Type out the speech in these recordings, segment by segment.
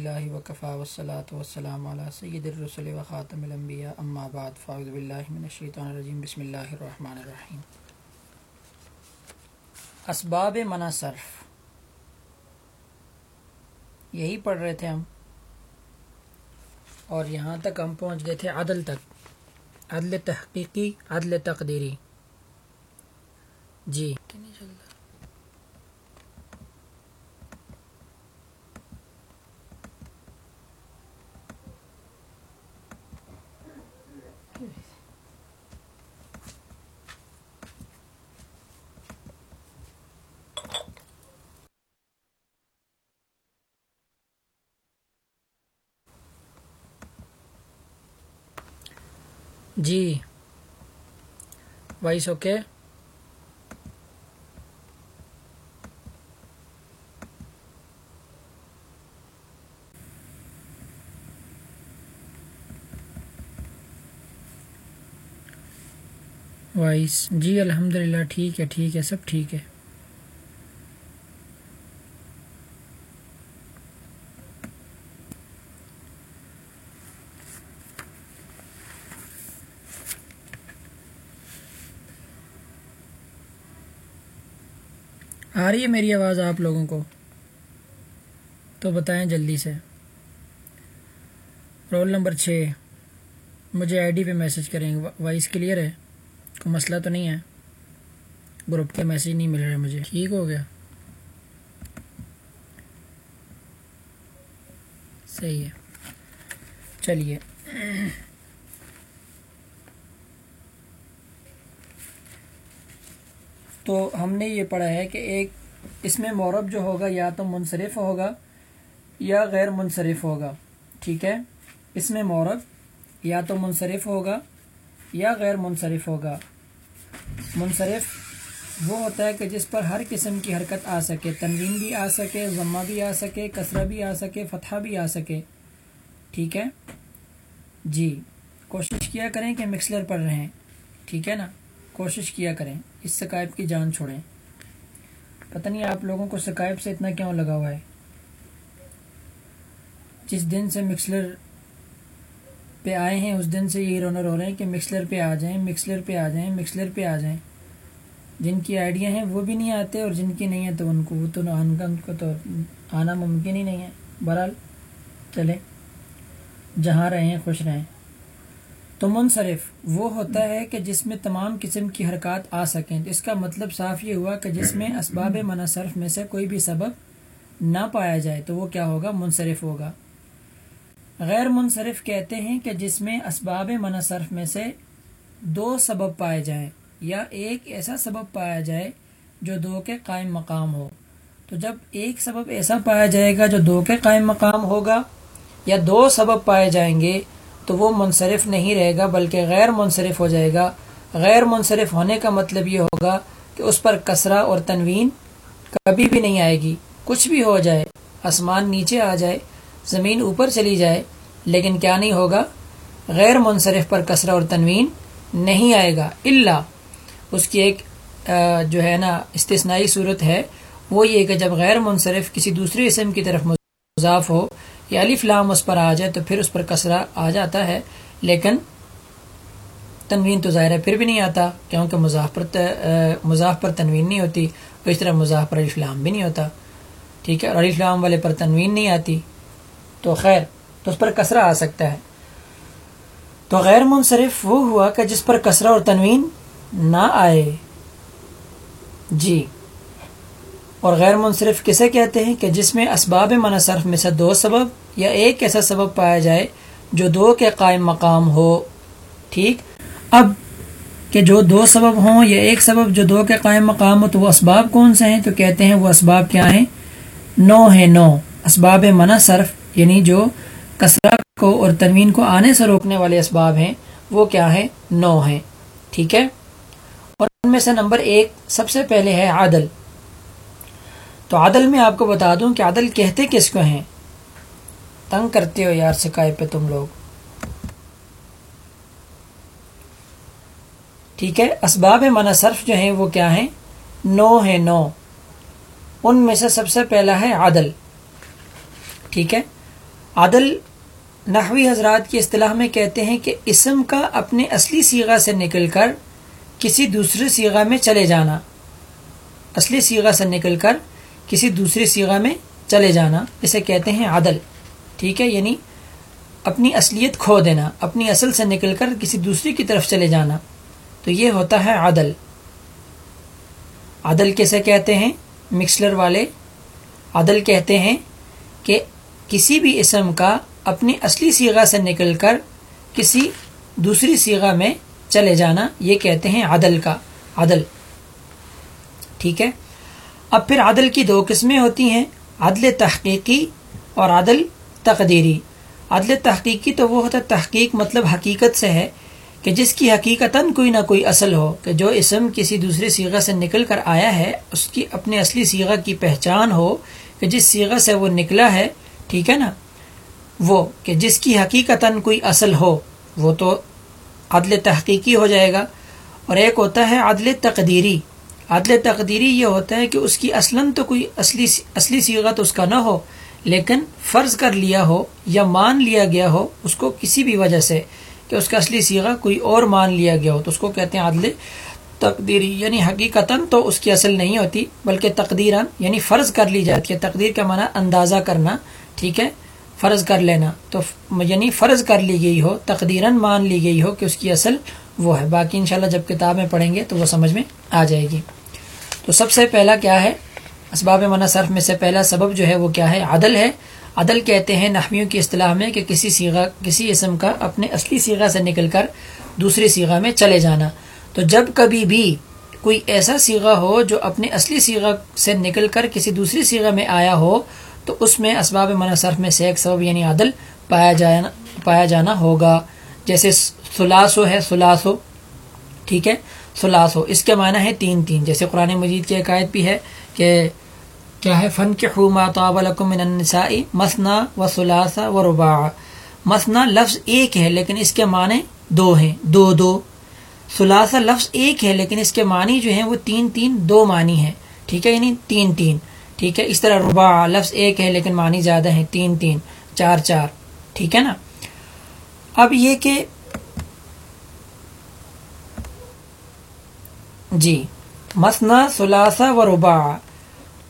اللہ وکفا وسلاۃ وسلام علیہ سید الرسول و خاتم الانبیاء. اما بعد، فاعوذ باللہ من الشیطان الرجیم. بسم اللہ الرحمن الرحیم. اسباب منع صرف یہی پڑھ رہے تھے ہم، اور یہاں تک ہم پہنچ گئے تھے عدل تک. عدل تحقیقی، عدل تقدیری. جی. جی۔ Voice okay. وائس جی الحمد للہ ٹھیک ہے ٹھیک ہے سب ٹھیک ہے۔ آ رہی ہے میری آواز آپ لوگوں کو؟ تو بتائیں جلدی سے۔ رول نمبر چھ، مجھے آئی ڈی پہ میسج کریں، وائس کلیئر ہے؟ کوئی مسئلہ تو نہیں ہے؟ گروپ کے میسج نہیں مل رہے مجھے۔ ٹھیک ہو گیا۔ صحیح ہے۔ چلیے۔ تو ہم نے یہ پڑھا ہے کہ ایک اس میں مورب جو ہوگا یا تو منصرف ہوگا یا غیر منصرف ہوگا، ٹھیک ہے؟ اس میں مورب یا تو منصرف ہوگا یا غیر منصرف ہوگا۔ منصرف وہ ہوتا ہے کہ جس پر ہر قسم کی حرکت آ سکے، تنوین بھی آ سکے، ضمہ بھی آ سکے کثرہ بھی آ سکے، فتحہ بھی آ سکے۔ ٹھیک ہے؟ جی کوشش کیا کریں کہ مکسلر پڑھ رہے ہیں۔ ٹھیک ہے نا؟ کوشش کیا کریں۔ اس سکائب کی جان چھوڑیں۔ پتہ نہیں آپ لوگوں کو سکائب سے اتنا کیوں لگا ہوا ہے۔ جس دن سے مکسلر پہ آئے ہیں، اس دن سے یہ رونر ہو رہے ہیں کہ مکسلر پہ آ جائیں، مکسلر پہ آ جائیں، مکسلر پہ آ جائیں۔ جن کی آئیڈیا ہیں وہ بھی نہیں آتے اور جن کی نہیں ہے تو ان کو، وہ تو ان کو تو آنا ممکن ہی نہیں ہے۔ بہرحال چلے جہاں رہیں، خوش رہیں۔ تو منصرف وہ ہوتا ہے کہ جس میں تمام قسم کی حرکات آ سکیں۔ اس کا مطلب صاف یہ ہوا کہ جس میں اسباب منصرف میں سے کوئی بھی سبب نہ پایا جائے تو وہ کیا ہوگا؟ منصرف ہوگا۔ غیر منصرف کہتے ہیں کہ جس میں اسباب منصرف میں سے دو سبب پائے جائیں یا ایک ایسا سبب پایا جائے جو دو کے قائم مقام ہو۔ تو جب ایک سبب ایسا پایا جائے گا جو دو کے قائم مقام ہوگا یا دو سبب پائے جائیں گے تو وہ منصرف نہیں رہے گا، بلکہ غیر منصرف ہو جائے گا۔ غیر منصرف ہونے کا مطلب یہ ہوگا کہ اس پر کسرہ اور تنوین کبھی بھی نہیں آئے گی۔ کچھ بھی ہو جائے، آسمان نیچے آ جائے، زمین اوپر چلی جائے، لیکن کیا نہیں ہوگا؟ غیر منصرف پر کسرہ اور تنوین نہیں آئے گا۔ اللہ اس کی ایک جو ہے نا، استثنائی صورت ہے۔ وہ یہ کہ جب غیر منصرف کسی دوسری اسم کی طرف مضاف ہو یا علی فلام اس پر آ جائے تو پھر اس پر کسرہ آ جاتا ہے، لیکن تنوین تو ظاہر ہے پھر بھی نہیں آتا، کیونکہ مضاف پر مضاف پر تنوین نہیں ہوتی، اور اس طرح مضاف پر علی فلام بھی نہیں ہوتا، ٹھیک ہے؟ اور علی فلام والے پر تنوین نہیں آتی، تو خیر، تو اس پر کسرہ آ سکتا ہے۔ تو غیر منصرف وہ ہوا کہ جس پر کسرہ اور تنوین نہ آئے۔ جی۔ اور غیر منصرف کسے کہتے ہیں کہ جس میں اسباب منصرف میں سے دو سبب یا ایک ایسا سبب پایا جائے جو دو کے قائم مقام ہو۔ ٹھیک؟ اب کہ جو دو سبب ہوں یا ایک سبب جو دو کے قائم مقام ہو تو وہ اسباب کون سے ہیں؟ تو کہتے ہیں وہ اسباب کیا ہیں؟ نو ہے نو۔ اسباب منصرف یعنی جو کثرہ کو اور تنوین کو آنے سے روکنے والے اسباب ہیں، وہ کیا ہیں؟ نو ہیں۔ ٹھیک ہے؟ اور ان میں سے نمبر ایک سب سے پہلے ہے عادل تو عدل میں آپ کو بتا دوں کہ عدل کہتے کس کو ہیں؟ تنگ کرتے ہو یار سکائے پہ تم لوگ۔ ٹھیک ہے، اسباب منصرف جو ہیں وہ کیا ہیں؟ نو ہے نو۔ ان میں سے سب سے پہلا ہے عدل ٹھیک ہے عدل نحوی حضرات کی اصطلاح میں کہتے ہیں کہ اسم کا اپنے اصلی سیغہ سے نکل کر کسی دوسرے سیغہ میں چلے جانا۔ اصلی سیغہ سے نکل کر کسی دوسری سیغہ میں چلے جانا، اسے کہتے ہیں عدل، ٹھیک ہے؟ یعنی اپنی اصلیت کھو دینا، اپنی اصل سے نکل کر کسی دوسری کی طرف چلے جانا۔ تو یہ ہوتا ہے عدل۔ عدل کیسے کہتے ہیں؟ مکسلر والے۔ عدل کہتے ہیں کہ کسی بھی اسم کا اپنی اصلی سیغہ سے نکل کر کسی دوسری سیغہ میں چلے جانا، یہ کہتے ہیں عدل کا، عدل۔ ٹھیک ہے؟ اب پھر عدل کی دو قسمیں ہوتی ہیں، عدل تحقیقی اور عدل تقدیری۔ عدل تحقیقی تو وہ ہوتا ہے، تحقیق مطلب حقیقت سے ہے کہ جس کی حقیقتاً کوئی نہ کوئی اصل ہو، کہ جو اسم کسی دوسرے سیغہ سے نکل کر آیا ہے، اس کی اپنے اصلی سیغہ کی پہچان ہو کہ جس سیغہ سے وہ نکلا ہے، ٹھیک ہے نا؟ وہ کہ جس کی حقیقتاً کوئی اصل ہو، وہ تو عدل تحقیقی ہو جائے گا۔ اور ایک ہوتا ہے عدل تقدیری۔ عدل تقدیری یہ ہوتا ہے کہ اس کی اصلاً تو کوئی اصلی اصلی سیغہ تو اس کا نہ ہو، لیکن فرض کر لیا ہو یا مان لیا گیا ہو، اس کو کسی بھی وجہ سے کہ اس کا اصلی سیغہ کوئی اور مان لیا گیا ہو، تو اس کو کہتے ہیں عدل تقدیری یعنی حقیقتاً تو اس کی اصل نہیں ہوتی، بلکہ تقدیراً یعنی فرض کر لی جاتی ہے۔ تقدیر کا معنی اندازہ کرنا، ٹھیک ہے؟ فرض کر لینا۔ تو یعنی فرض کر لی گئی ہو، تقدیراً مان لی گئی ہو کہ اس کی اصل وہ ہے۔ باقی انشاءاللہ جب کتاب میں پڑھیں گے تو وہ سمجھ میں آ جائے گی۔ تو سب سے پہلا کیا ہے؟ اسباب منع صرف میں سے پہلا سبب جو ہے وہ کیا ہے؟ عدل ہے۔ عدل کہتے ہیں نحویوں کی اصطلاح میں کہ کسی سیغہ، کسی اسم کا اپنے اصلی سیغہ سے نکل کر دوسری سیغہ میں چلے جانا۔ تو جب کبھی بھی کوئی ایسا سیغہ ہو جو اپنے اصلی سیغہ سے نکل کر کسی دوسری سیغہ میں آیا ہو، تو اس میں اسباب منع صرف میں سے ایک سبب یعنی عدل پایا جانا پایا جانا ہوگا۔ جیسے سلاسو ہے، سلاسو۔ ٹھیک ہے؟ سلاس ہو اس کے معنی ہے تین تین۔ جیسے قرآن مجید کی عقائد بھی ہے کہ کیا ہے؟ فن کے من النساء مسنا و سلاسا و ربا مسنا لفظ ایک ہے لیکن اس کے معنی دو ہیں۔ دو دو۔ سلاسا لفظ ایک ہے لیکن اس کے معنی جو ہیں وہ تین تین دو معنی ہیں۔ ٹھیک ہے؟ یعنی تین تین۔ ٹھیک ہے؟ اس طرح ربا لفظ ایک ہے لیکن معنی زیادہ ہیں۔ تین تین۔ چار چار۔ ٹھیک ہے نا؟ اب یہ کہ جی مسنا سلاسا و ربا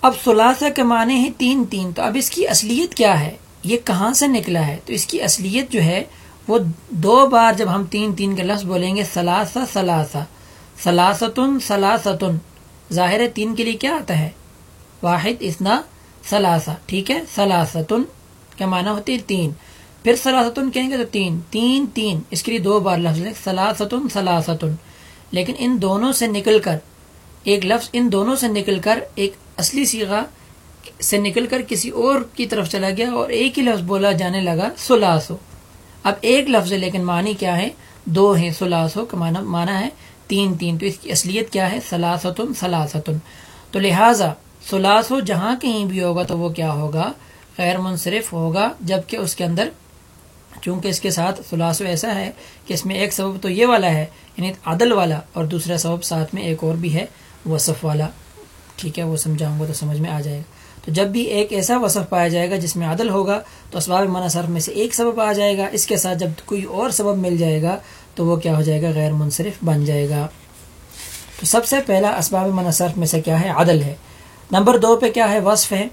اب سلاسہ کے معنی ہیں تین تین۔ تو اب اس کی اصلیت کیا ہے؟ یہ کہاں سے نکلا ہے؟ تو اس کی اصلیت جو ہے، وہ دو بار جب ہم تین تین کے لفظ بولیں گے سلاسا سلاسا سلاستن سلاستن ظاہر تین کے لیے کیا آتا ہے؟ واحد اسنا سلاسا ٹھیک ہے؟ سلاستن کیا معنی ہوتی ہے تین۔ پھر سلاستن کہیں گے تو تین۔ تین تین۔ اس کے لیے دو بار لفظ سلاستن سلاستن لیکن ان دونوں سے نکل کر، ایک لفظ ان دونوں سے نکل کر، ایک اصلی سیغہ سے نکل کر کسی اور کی طرف چلا گیا اور ایک ہی لفظ بولا جانے لگا سلاسو۔ اب ایک لفظ ہے، لیکن معنی کیا ہے؟ دو ہیں سلاسو، کا معنی معنی ہے تین تین۔ تو اس کی اصلیت کیا ہے؟ سلاستن سلاستن تو لہٰذا سلاسو جہاں کہیں بھی ہوگا تو وہ کیا ہوگا؟ غیر منصرف ہوگا، جبکہ اس کے اندر چونکہ اس کے ساتھ سلاسو ایسا ہے کہ اس میں ایک سبب تو یہ والا ہے یعنی عدل والا، اور دوسرا سبب ساتھ میں ایک اور بھی ہے، وصف والا۔ ٹھیک ہے، وہ سمجھاؤں گا تو سمجھ میں آ جائے گا۔ تو جب بھی ایک ایسا وصف پایا جائے گا جس میں عدل ہوگا، تو اسباب منع صرف میں سے ایک سبب آ جائے گا۔ اس کے ساتھ جب کوئی اور سبب مل جائے گا، تو وہ کیا ہو جائے گا؟ غیر منصرف بن جائے گا۔ تو سب سے پہلا اسباب منع صرف میں سے کیا ہے؟ عدل ہے۔ نمبر دو پہ کیا ہے؟ وصف ہے۔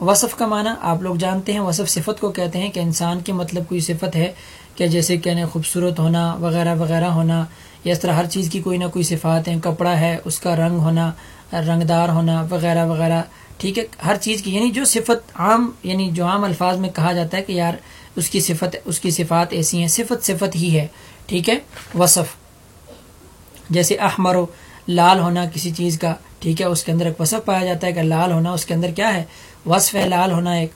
وصف کا معنی آپ لوگ جانتے ہیں، وصف صفت کو کہتے ہیں کہ انسان کی مطلب کوئی صفت ہے کہ جیسے کہنے خوبصورت ہونا وغیرہ وغیرہ ہونا، یا اس طرح ہر چیز کی کوئی نہ کوئی صفات ہیں، کپڑا ہے، اس کا رنگ ہونا، رنگدار ہونا وغیرہ وغیرہ۔ ٹھیک ہے، ہر چیز کی یعنی جو صفت عام یعنی جو عام الفاظ میں کہا جاتا ہے کہ یار اس کی صفت، اس کی صفات ایسی ہیں، صفت صفت ہی ہے۔ ٹھیک ہے، وصف۔ جیسے احمر و لال ہونا کسی چیز کا، ٹھیک ہے، اس کے اندر ایک وصف پایا جاتا ہے کہ لال ہونا، اس کے اندر کیا ہے؟ وصف ہے لال ہونا ایک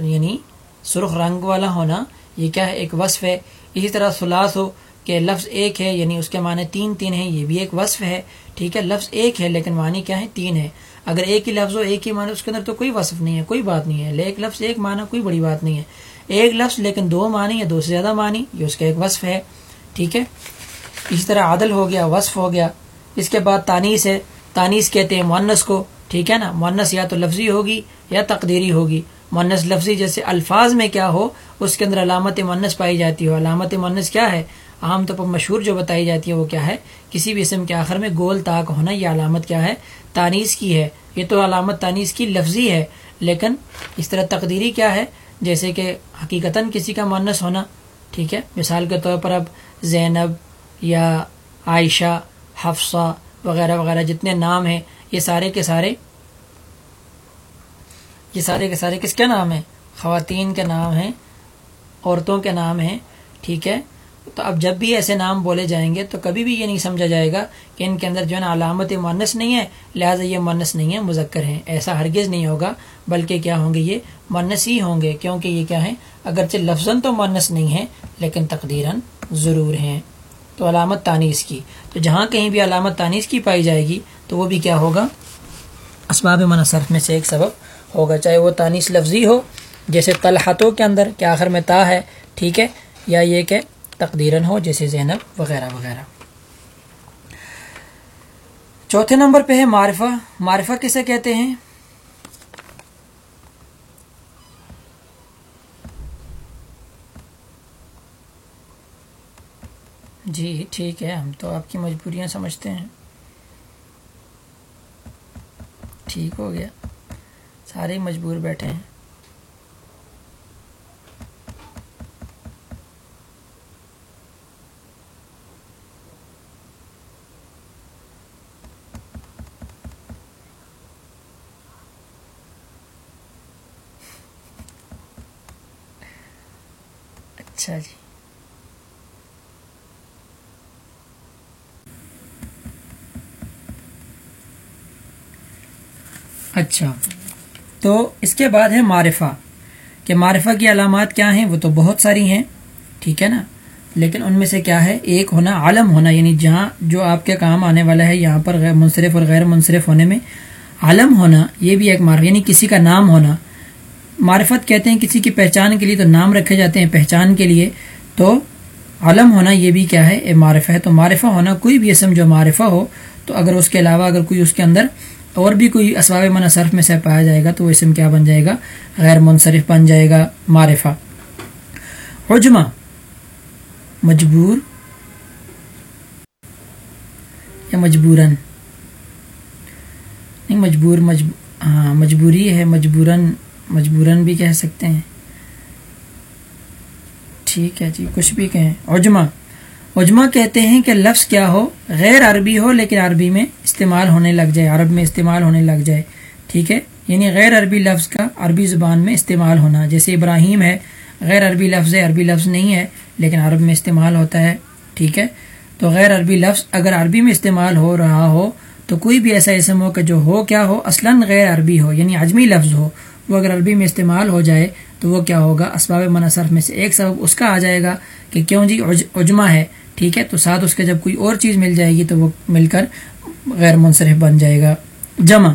یعنی سرخ رنگ والا ہونا، یہ کیا ہے؟ ایک وصف ہے۔ اسی طرح سلاس ہو کہ لفظ ایک ہے یعنی اس کے معنی تین تین ہیں، یہ بھی ایک وصف ہے۔ ٹھیک ہے، لفظ ایک ہے، لیکن معنی کیا ہے تین ہے اگر ایک ہی لفظ ہو، ایک ہی معنی، اس کے اندر تو کوئی وصف نہیں ہے، کوئی بات نہیں ہے۔ ایک لفظ، ایک معنی، کوئی بڑی بات نہیں ہے۔ ایک لفظ، لیکن دو معنی یا دو سے زیادہ معنی، یہ اس کا ایک وصف ہے۔ ٹھیک ہے؟ اسی طرح عدل ہو گیا، وصف ہو گیا۔ اس کے بعد تانیس ہے۔ تانیس کہتے ہیں مونس کو۔ ٹھیک ہے نا؟ مونس یا تو لفظی ہوگی یا تقدیری ہوگی۔ مونس لفظی جیسے الفاظ میں کیا ہو، اس کے اندر علامت مونس پائی جاتی ہو۔ علامت مونس کیا ہے؟ عام طور پر مشہور جو بتائی جاتی ہے وہ کیا ہے؟ کسی بھی اسم کے آخر میں گول تاک ہونا یہ علامت کیا ہے؟ تانیس کی ہے۔ یہ تو علامت تانیس کی لفظی ہے، لیکن اس طرح تقدیری کیا ہے؟ جیسے کہ حقیقتاً کسی کا مونس ہونا، ٹھیک ہے؟ مثال کے طور پر اب زینب یا عائشہ، حفصہ وغیرہ وغیرہ جتنے نام ہیں یہ سارے کے سارے یہ سارے کے سارے کس کے نام ہیں؟ خواتین کے نام ہیں، عورتوں کے نام ہیں، ٹھیک ہے؟ تو اب جب بھی ایسے نام بولے جائیں گے تو کبھی بھی یہ نہیں سمجھا جائے گا کہ ان کے اندر جو ہے نا علامت مونس نہیں ہے، لہٰذا یہ مونس نہیں ہے، مذکر ہیں۔ ایسا ہرگز نہیں ہوگا، بلکہ کیا ہوں گے یہ مونس ہی ہوں گے، کیونکہ یہ کیا ہے اگرچہ لفظ تو مونس نہیں ہے لیکن تقدیراً ضرور ہیں۔ تو علامت تانیس کی، تو جہاں کہیں بھی علامت تانیس کی پائی جائے گی تو وہ بھی کیا ہوگا؟ اسباب منصرف میں سے ایک سبب ہوگا، چاہے وہ تانیس لفظی ہو، جیسے طلحتوں کے اندر کہ آخر میں تا ہے، ٹھیک ہے، یا یہ کہ تقدیرن ہو، جیسے زینب وغیرہ وغیرہ۔ چوتھے نمبر پہ ہے معرفہ۔ معرفہ کسے کہتے ہیں؟ جی ٹھیک ہے، ہم تو آپ کی مجبوریاں سمجھتے ہیں۔ ٹھیک ہو گیا۔ سارے مجبور بیٹھے ہیں۔ اچھا جی۔ اچھا۔ تو اس کے بعد ہے معرفہ۔ کہ معرفہ کی علامات کیا ہیں؟ وہ تو بہت ساری ہیں، ٹھیک ہے نا؟ لیکن ان میں سے کیا ہے؟ ایک ہونا عالم ہونا یعنی جہاں جو آپ کے کام آنے والا ہے، یہاں پر غیر منصرف اور غیر منصرف ہونے میں عالم ہونا، یہ بھی ایک معرفہ یعنی کسی کا نام ہونا۔ معرفت کہتے ہیں کسی کی پہچان کے لیے تو نام رکھے جاتے ہیں پہچان کے لیے۔ تو علم ہونا، یہ بھی کیا ہے؟ معرفہ ہے۔ تو معرفہ ہونا، کوئی بھی اسم جو معرفہ ہو، تو اگر اس کے علاوہ اگر کوئی اس کے اندر اور بھی کوئی اسباب منصرف میں سے پایا جائے گا تو وہ اسم کیا بن جائے گا؟ غیر منصرف بن جائے گا، معرفہ۔ عجمہ، مجبور یا مجبوراً؟ نہیں، مجبور ہاں مجبوری ہے، مجبوراً مجبوراً بھی کہہ سکتے ہیں۔ ٹھیک ہے جی کچھ بھی کہیں۔ عجمہ عجمہ کہتے ہیں کہ لفظ کیا ہو؟ غیر عربی ہو لیکن عربی میں استعمال ہونے لگ جائے، عرب میں استعمال ہونے لگ جائے، ٹھیک ہے؟ یعنی غیر عربی لفظ کا عربی زبان میں استعمال ہونا، جیسے ابراہیم ہے، غیر عربی لفظ ہے، عربی لفظ نہیں ہے، لیکن عرب میں استعمال ہوتا ہے، ٹھیک ہے؟ تو غیر عربی لفظ اگر عربی میں استعمال ہو رہا ہو، تو کوئی بھی ایسا اسم ہو کہ جو ہو کیا ہو؟ اصلاً غیر عربی ہو یعنی عجمی لفظ ہو، وہ اگر عربی میں استعمال ہو جائے تو وہ کیا ہوگا؟ اسباب منصرف میں سے ایک سبب اس کا آ جائے گا کہ کیوں جی عجمہ ہے ٹھیک ہے، تو ساتھ اس کے جب کوئی اور چیز مل جائے گی تو وہ مل کر غیر منصرف بن جائے گا۔ جمع۔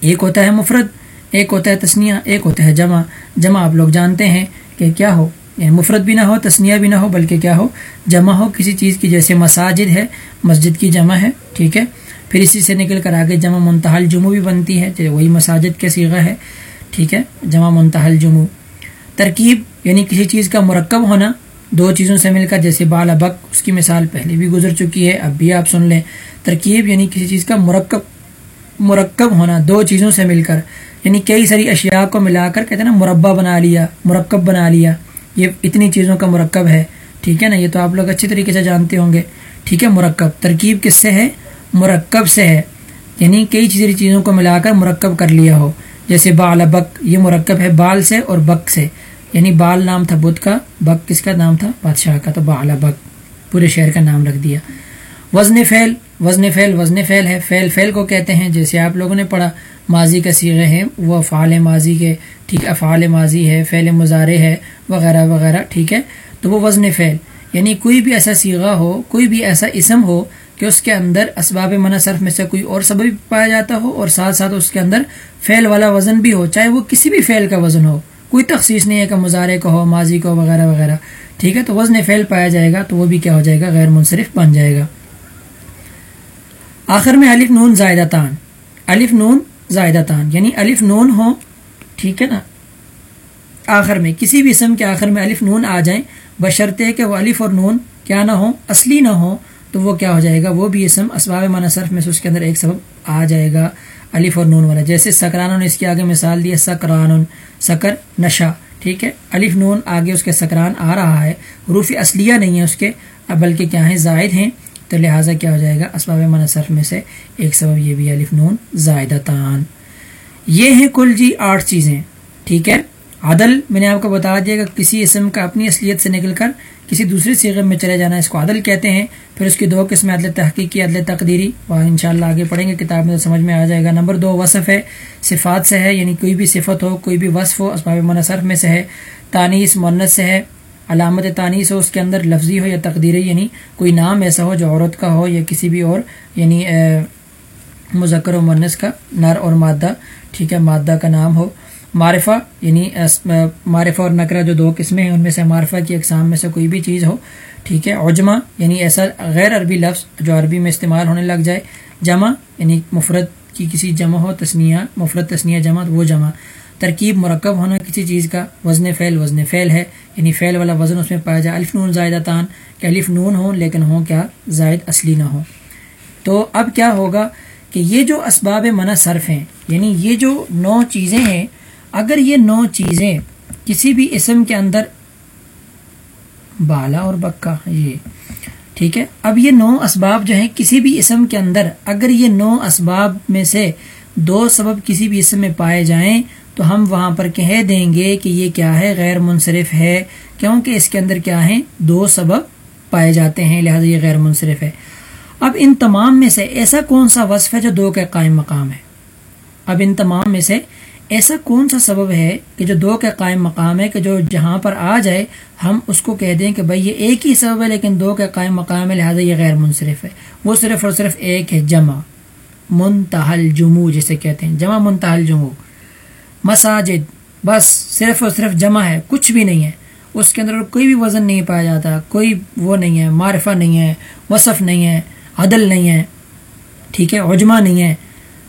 ایک ہوتا ہے مفرد، ایک ہوتا ہے تسنیہ، ایک ہوتا ہے جمع۔ جمع آپ لوگ جانتے ہیں کہ کیا ہو۔ یعنی مفرد بھی نہ ہو، تسنیہ بھی نہ ہو، بلکہ کیا ہو؟ جمع ہو کسی چیز کی، جیسے مساجد ہے، مسجد کی جمع ہے، ٹھیک ہے؟ پھر اسی سے نکل کر آگے جمع منتحل جمع بھی بنتی ہے وہی مساجد کے سیغہ ہے، ٹھیک ہے؟ جمع منتحل جمع ترکیب یعنی کسی چیز کا مرکب ہونا دو چیزوں سے مل کر جیسے بال ابک اس کی مثال پہلے بھی گزر چکی ہے، اب بھی آپ سن لیں۔ ترکیب یعنی کسی چیز کا مرکب مرکب ہونا، دو چیزوں سے مل کر۔ یعنی کئی ساری اشیاء کو ملا کر کہتے ہیں نا، مربع بنا لیا، مرکب بنا لیا۔ یہ اتنی چیزوں کا مرکب ہے۔ ٹھیک ہے نا؟ یہ تو آپ لوگ اچھی طریقے سے جانتے ہوں گے۔ ٹھیک ہے، مرکب۔ ترکیب کس سے ہے؟ مرکب سے ہے۔ یعنی کئی چیزیں چیزوں کو ملا کر مرکب کر لیا ہو۔ جیسے بال بک، یہ مرکب ہے بال سے اور بک سے۔ یعنی بال نام تھا بدھ کا بک کس کا نام تھا؟ بادشاہ کا، تو بال بک پورے شہر کا نام رکھ دیا۔ وزن فیل وزن فیل وزن فیل ہے۔ فیل فیل کو کہتے ہیں، جیسے آپ لوگوں نے پڑھا، ماضی کا سیغے ہیں، وہ افعال ماضی کے، ٹھیک، افعال ماضی ہے، فعل مظاہرے ہے، وغیرہ وغیرہ، ٹھیک ہے؟ تو وہ وزن فیل یعنی کوئی بھی ایسا سیغہ ہو، کوئی بھی ایسا اسم ہو کہ اس کے اندر اسباب منصرف میں سے کوئی اور سبب پایا جاتا ہو اور ساتھ ساتھ اس کے اندر فعل والا وزن بھی ہو، چاہے وہ کسی بھی فعل کا وزن ہو۔ کوئی تخصیص نہیں ہے کہ مظاہرے کو ہو ماضی کو وغیرہ وغیرہ۔ ٹھیک ہے، تو وزن فعل پایا جائے گا تو وہ بھی کیا ہو جائے گا، غیر منصرف بن جائے گا۔ آخر میں الف نون زائدہ تان۔ الف نون زائدہ تان یعنی الف نون ہو ٹھیک ہے نا؟ آخر میں کسی بھی اسم کے آخر میں الف نون آ جائیں، بشرطے کہ وہ الف اور نون کیا نہ ہوں، اصلی نہ ہوں، تو وہ کیا ہو جائے گا؟ وہ بھی اسم اسباب مانا صرف میں سے اس کے اندر ایک سبب آ جائے گا۔ الف اور نون والا۔ جیسے سکران نے اس کے آگے مثال دی سکران سکر نشا، ٹھیک ہے؟ الف نون آگے اس کے سکران آ رہا ہے۔ حروف اصلیہ نہیں ہے اس کے بلکہ کیا ہیں؟ زائد ہیں۔ تو لہٰذا کیا ہو جائے گا؟ اسباب من صرف میں سے ایک سبب یہ بھی الف نون زائدہ تان یہ ہیں کل جی آٹھ چیزیں، ٹھیک ہے؟ عدل میں نے آپ کو بتا دیا کہ کسی اسم کا اپنی اصلیت سے نکل کر کسی دوسری سیغے میں چلے جانا اس کو عدل کہتے ہیں۔ پھر اس کی دو قسمیں، عدل تحقیقی، عدل تقدیری۔ وہ ان شاء اللہ آگے پڑھیں گے، کتاب میں تو سمجھ میں آ جائے گا۔ نمبر دو، وصف ہے، صفات سے ہے یعنی کوئی بھی صفت ہو، کوئی بھی وصف ہو، اسباب منصرف میں سے ہے۔ تانیس منت سے ہے۔ علامت تانیس ہو، اس کے اندر لفظی ہو یا تقدیری یعنی کوئی نام ایسا ہو جو عورت کا ہو یا کسی بھی اور یعنی مذکر و منس کا نر اور مادہ، ٹھیک ہے، مادہ کا نام ہو۔ معرفہ یعنی معرفہ اور نقرہ جو دو قسمیں ہیں، ان میں سے معرفہ کی اقسام میں سے کوئی بھی چیز ہو، ٹھیک ہے؟ عجمہ یعنی ایسا غیر عربی لفظ جو عربی میں استعمال ہونے لگ جائے، جمع یعنی مفرد کی کسی جمع ہو، تسنیہ، مفرد، تسنیہ جمع، وہ جمع۔ ترکیب مرکب ہونا کسی چیز کا، وزن فعل وزن فعل ہے یعنی فعل والا وزن اس میں پایا جائے، الف نون زائدہ تان، کہ الف نون ہو لیکن ہو کیا زائد اصلی نہ ہو تو اب کیا ہوگا کہ یہ جو اسباب منع صرف ہیں یعنی یہ جو نو چیزیں ہیں اگر یہ نو چیزیں کسی بھی اسم کے اندر بالا اور بکا، یہ ٹھیک ہے؟ اب یہ نو اسباب جو ہیں کسی بھی اسم کے اندر، اگر یہ نو اسباب میں سے دو سبب کسی بھی اسم میں پائے جائیں، تو ہم وہاں پر کہہ دیں گے کہ یہ کیا ہے، غیر منصرف ہے۔ کیونکہ اس کے اندر کیا ہیں؟ دو سبب پائے جاتے ہیں، لہٰذا یہ غیر منصرف ہے۔ اب ان تمام میں سے ایسا کون سا وصف ہے جو دو کا قائم مقام ہے؟ اب ان تمام میں سے ایسا کون سا سبب ہے کہ جو دو کا قائم مقام ہے کہ جو جہاں پر آ جائے، ہم اس کو کہہ دیں کہ بھائی یہ ایک ہی سبب ہے، لیکن دو کا قائم مقام ہے، لہٰذا یہ غیر منصرف ہے۔ وہ صرف اور صرف ایک ہے، جمع۔ منتحل جموں جسے کہتے ہیں۔ جمع منتحل جموں مساجد، بس صرف اور صرف جمع ہے، کچھ بھی نہیں ہے۔ اس کے اندر کوئی بھی وزن نہیں پایا جاتا، کوئی وہ نہیں ہے، معرفہ نہیں ہے، وصف نہیں ہے، عدل نہیں ہے۔ ٹھیک ہے، عجمہ نہیں ہے،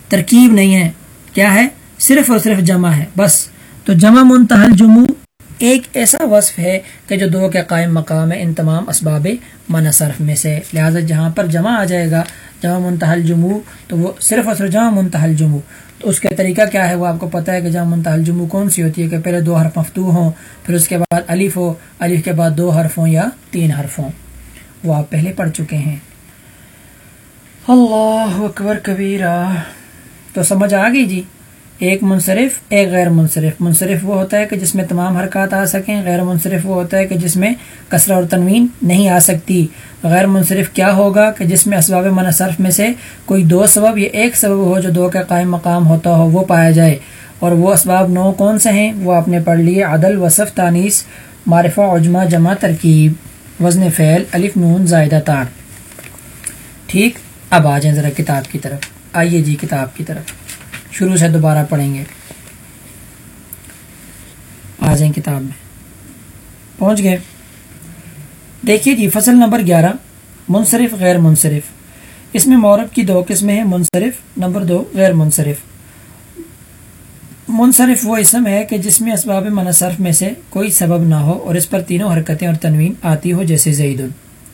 ترکیب نہیں ہے۔ کیا ہے؟ صرف اور صرف جمع ہے، بس۔ تو جمع منتحل جموں ایک ایسا وصف ہے کہ جو دو کے قائم مقام ہے ان تمام اسباب منصرف میں سے۔ لہٰذا جہاں پر جمع آ جائے گا، جمع منتحل جموں تو وہ صرف اور صرف جمع منتحل جموں تو اس کا طریقہ کیا ہے، وہ آپ کو پتہ ہے کہ جمع منتحل جموں کون سی ہوتی ہے کہ پہلے دو حرف مفتو ہوں، پھر اس کے بعد الف ہو، الف کے بعد دو حرف ہوں یا تین حرف ہوں وہ آپ پہلے پڑھ چکے ہیں۔ اللہ اکبر کبیرہ۔ تو سمجھ آ گئی جی؟ ایک منصرف، ایک غیر منصرف۔ منصرف وہ ہوتا ہے کہ جس میں تمام حرکات آ سکیں، غیر منصرف وہ ہوتا ہے کہ جس میں کثرہ اور تنوین نہیں آ سکتی۔ غیر منصرف کیا ہوگا کہ جس میں اسباب منصرف میں سے کوئی دو سبب یا ایک سبب ہو جو دو کا قائم مقام ہوتا ہو، وہ پایا جائے۔ اور وہ اسباب نو کون سے ہیں؟ وہ آپ نے پڑھ لیے۔ عدل، وصف تانیس معرفہ، عجمہ، جمع، ترکیب۔ وزن فعل، الف، نون، زائدہ تار۔ ٹھیک؟ اب آ جائیں ذرا کتاب کی طرف۔ آئیے جی کتاب کی طرف۔ شروع سے دوبارہ پڑھیں گے۔ آ جائیں کتاب میں۔ پہنچ گئے۔ دیکھیے جی فصل نمبر گیارہ۔ منصرف، غیر منصرف۔ اس میں مورب کی دو قسمیں ہیں، منصرف نمبر دو، غیر منصرف۔ منصرف وہ اسم ہے کہ جس میں اسباب منصرف میں سے کوئی سبب نہ ہو اور اس پر تینوں حرکتیں اور تنوین آتی ہو، جیسے زید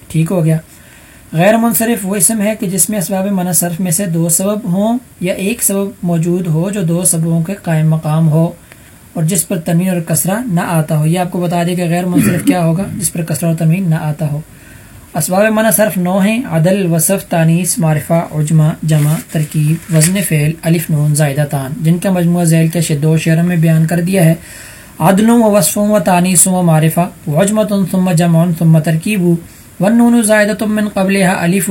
ٹھیک ہو گیا۔ غیر منصرف وہ اسم ہے کہ جس میں اسباب منصرف میں سے دو سبب ہوں یا ایک سبب موجود ہو جو دو سببوں کے قائم مقام ہو اور جس پر تنوین اور کسرہ نہ آتا ہو۔ یہ آپ کو بتا دے کہ غیر منصرف کیا ہوگا جس پر کسرہ اور تنوین نہ آتا ہو۔ اسباب منع صرف نو ہیں، عدل، وصف تانیس معرفہ، عجمہ، جمع، ترکیب، وزن فعل، الف نون، زائدہ تان۔ جن کا مجموعہ ذیل کے شد و میں بیان کر دیا ہے۔ عدلوں و وصفوں و تانیسوں و معرفہ وجمت ثم جمع ثم ترکیب والنون زائدة من قبلها ألف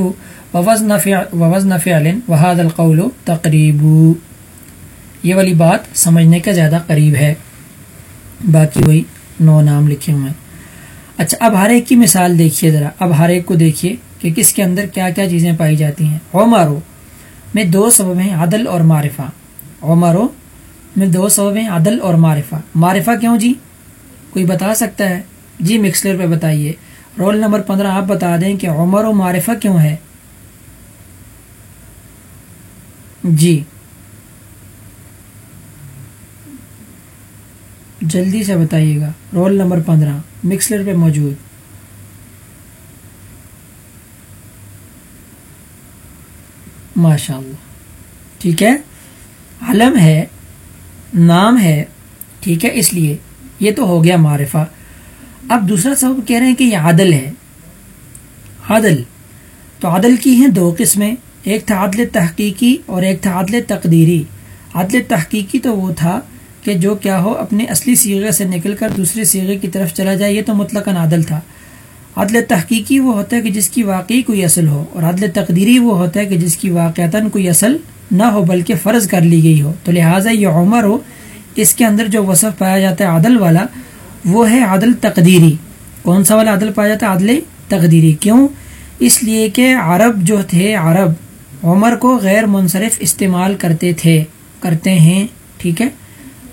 ووزن فعل ووزن فعل، وهذا القول تقریب یہ والی بات سمجھنے کا زیادہ قریب ہے۔ باقی وہی نو نام لکھے ہوئے ہیں۔ اچھا اب ہر ایک کی مثال دیکھیے ذرا۔ اب ہر ایک کو دیکھیے کہ کس کے اندر کیا کیا چیزیں پائی جاتی ہیں۔ عمارو میں دو سبب ہیں، عدل اور معرفہ۔ عمارو میں دو سبب ہیں، عدل اور معرفہ۔ معرفہ کیوں جی؟ کوئی بتا سکتا ہے؟ جی مکسلر پہ بتائیے۔ رول نمبر پندرہ، آپ بتا دیں کہ عمر و معرفہ کیوں ہے؟ جی۔ جلدی سے بتائیے گا۔ رول نمبر پندرہ، مکسلر پہ موجود۔ ماشاء اللہ ٹھیک ہے؟ علم ہے، نام ہے، ٹھیک ہے؟ اس لیے یہ تو ہو گیا معرفہ۔ اب دوسرا سبب کہہ رہے ہیں کہ یہ عدل ہے۔ عدل تو عدل کی ہیں دو قسمیں، ایک تھا عدل تحقیقی اور ایک تھا عدل تقدیری۔ عدل تحقیقی تو وہ تھا کہ جو کیا ہو، اپنے اصلی سیغے سے نکل کر دوسرے سیغے کی طرف چلا جائے، یہ تو مطلق عدل تھا۔ عدل تحقیقی وہ ہوتا ہے کہ جس کی واقعی کوئی اصل ہو، اور عدل تقدیری وہ ہوتا ہے کہ جس کی واقعتاً کوئی اصل نہ ہو، بلکہ فرض کر لی گئی ہو۔ تو لہٰذا یہ عمر ہو، اس کے اندر جو وصف پایا جاتا ہے عدل والا وہ ہے عدل تقدیری۔ کون سا والا عدل پایا جاتا ہے؟ عدل تقدیری۔ کیوں؟ اس لیے کہ عرب جو تھے، عرب عمر کو غیر منصرف استعمال کرتے تھے، کرتے ہیں، ٹھیک ہے؟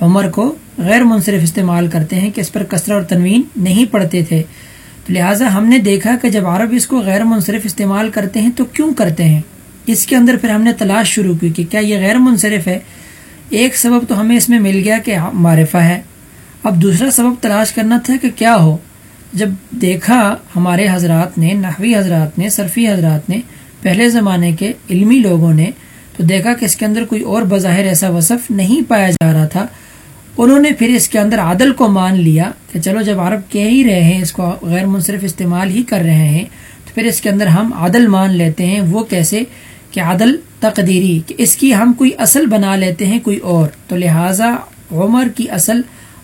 عمر کو غیر منصرف استعمال کرتے ہیں کہ اس پر کثرت اور تنوین نہیں پڑھتے تھے۔ تو لہٰذا ہم نے دیکھا کہ جب عرب اس کو غیر منصرف استعمال کرتے ہیں تو کیوں کرتے ہیں؟ اس کے اندر پھر ہم نے تلاش شروع کی کہ کیا یہ غیر منصرف ہے؟ ایک سبب تو ہمیں اس میں مل گیا کہ معرفہ ہے۔ اب دوسرا سبب تلاش کرنا تھا کہ کیا ہو۔ جب دیکھا ہمارے حضرات نے، نحوی حضرات نے، صرفی حضرات نے، پہلے زمانے کے علمی لوگوں نے، تو دیکھا کہ اس کے اندر کوئی اور بظاہر ایسا وصف نہیں پایا جا رہا تھا۔ انہوں نے پھر اس کے اندر عادل کو مان لیا کہ چلو جب عرب کہہ ہی رہے ہیں، اس کو غیر منصرف استعمال ہی کر رہے ہیں، تو پھر اس کے اندر ہم عادل مان لیتے ہیں۔ وہ کیسے؟ کہ عدل تقدیری، کہ اس کی ہم کوئی اصل بنا لیتے ہیں کوئی اور۔ تو لہٰذا عمر کی اصل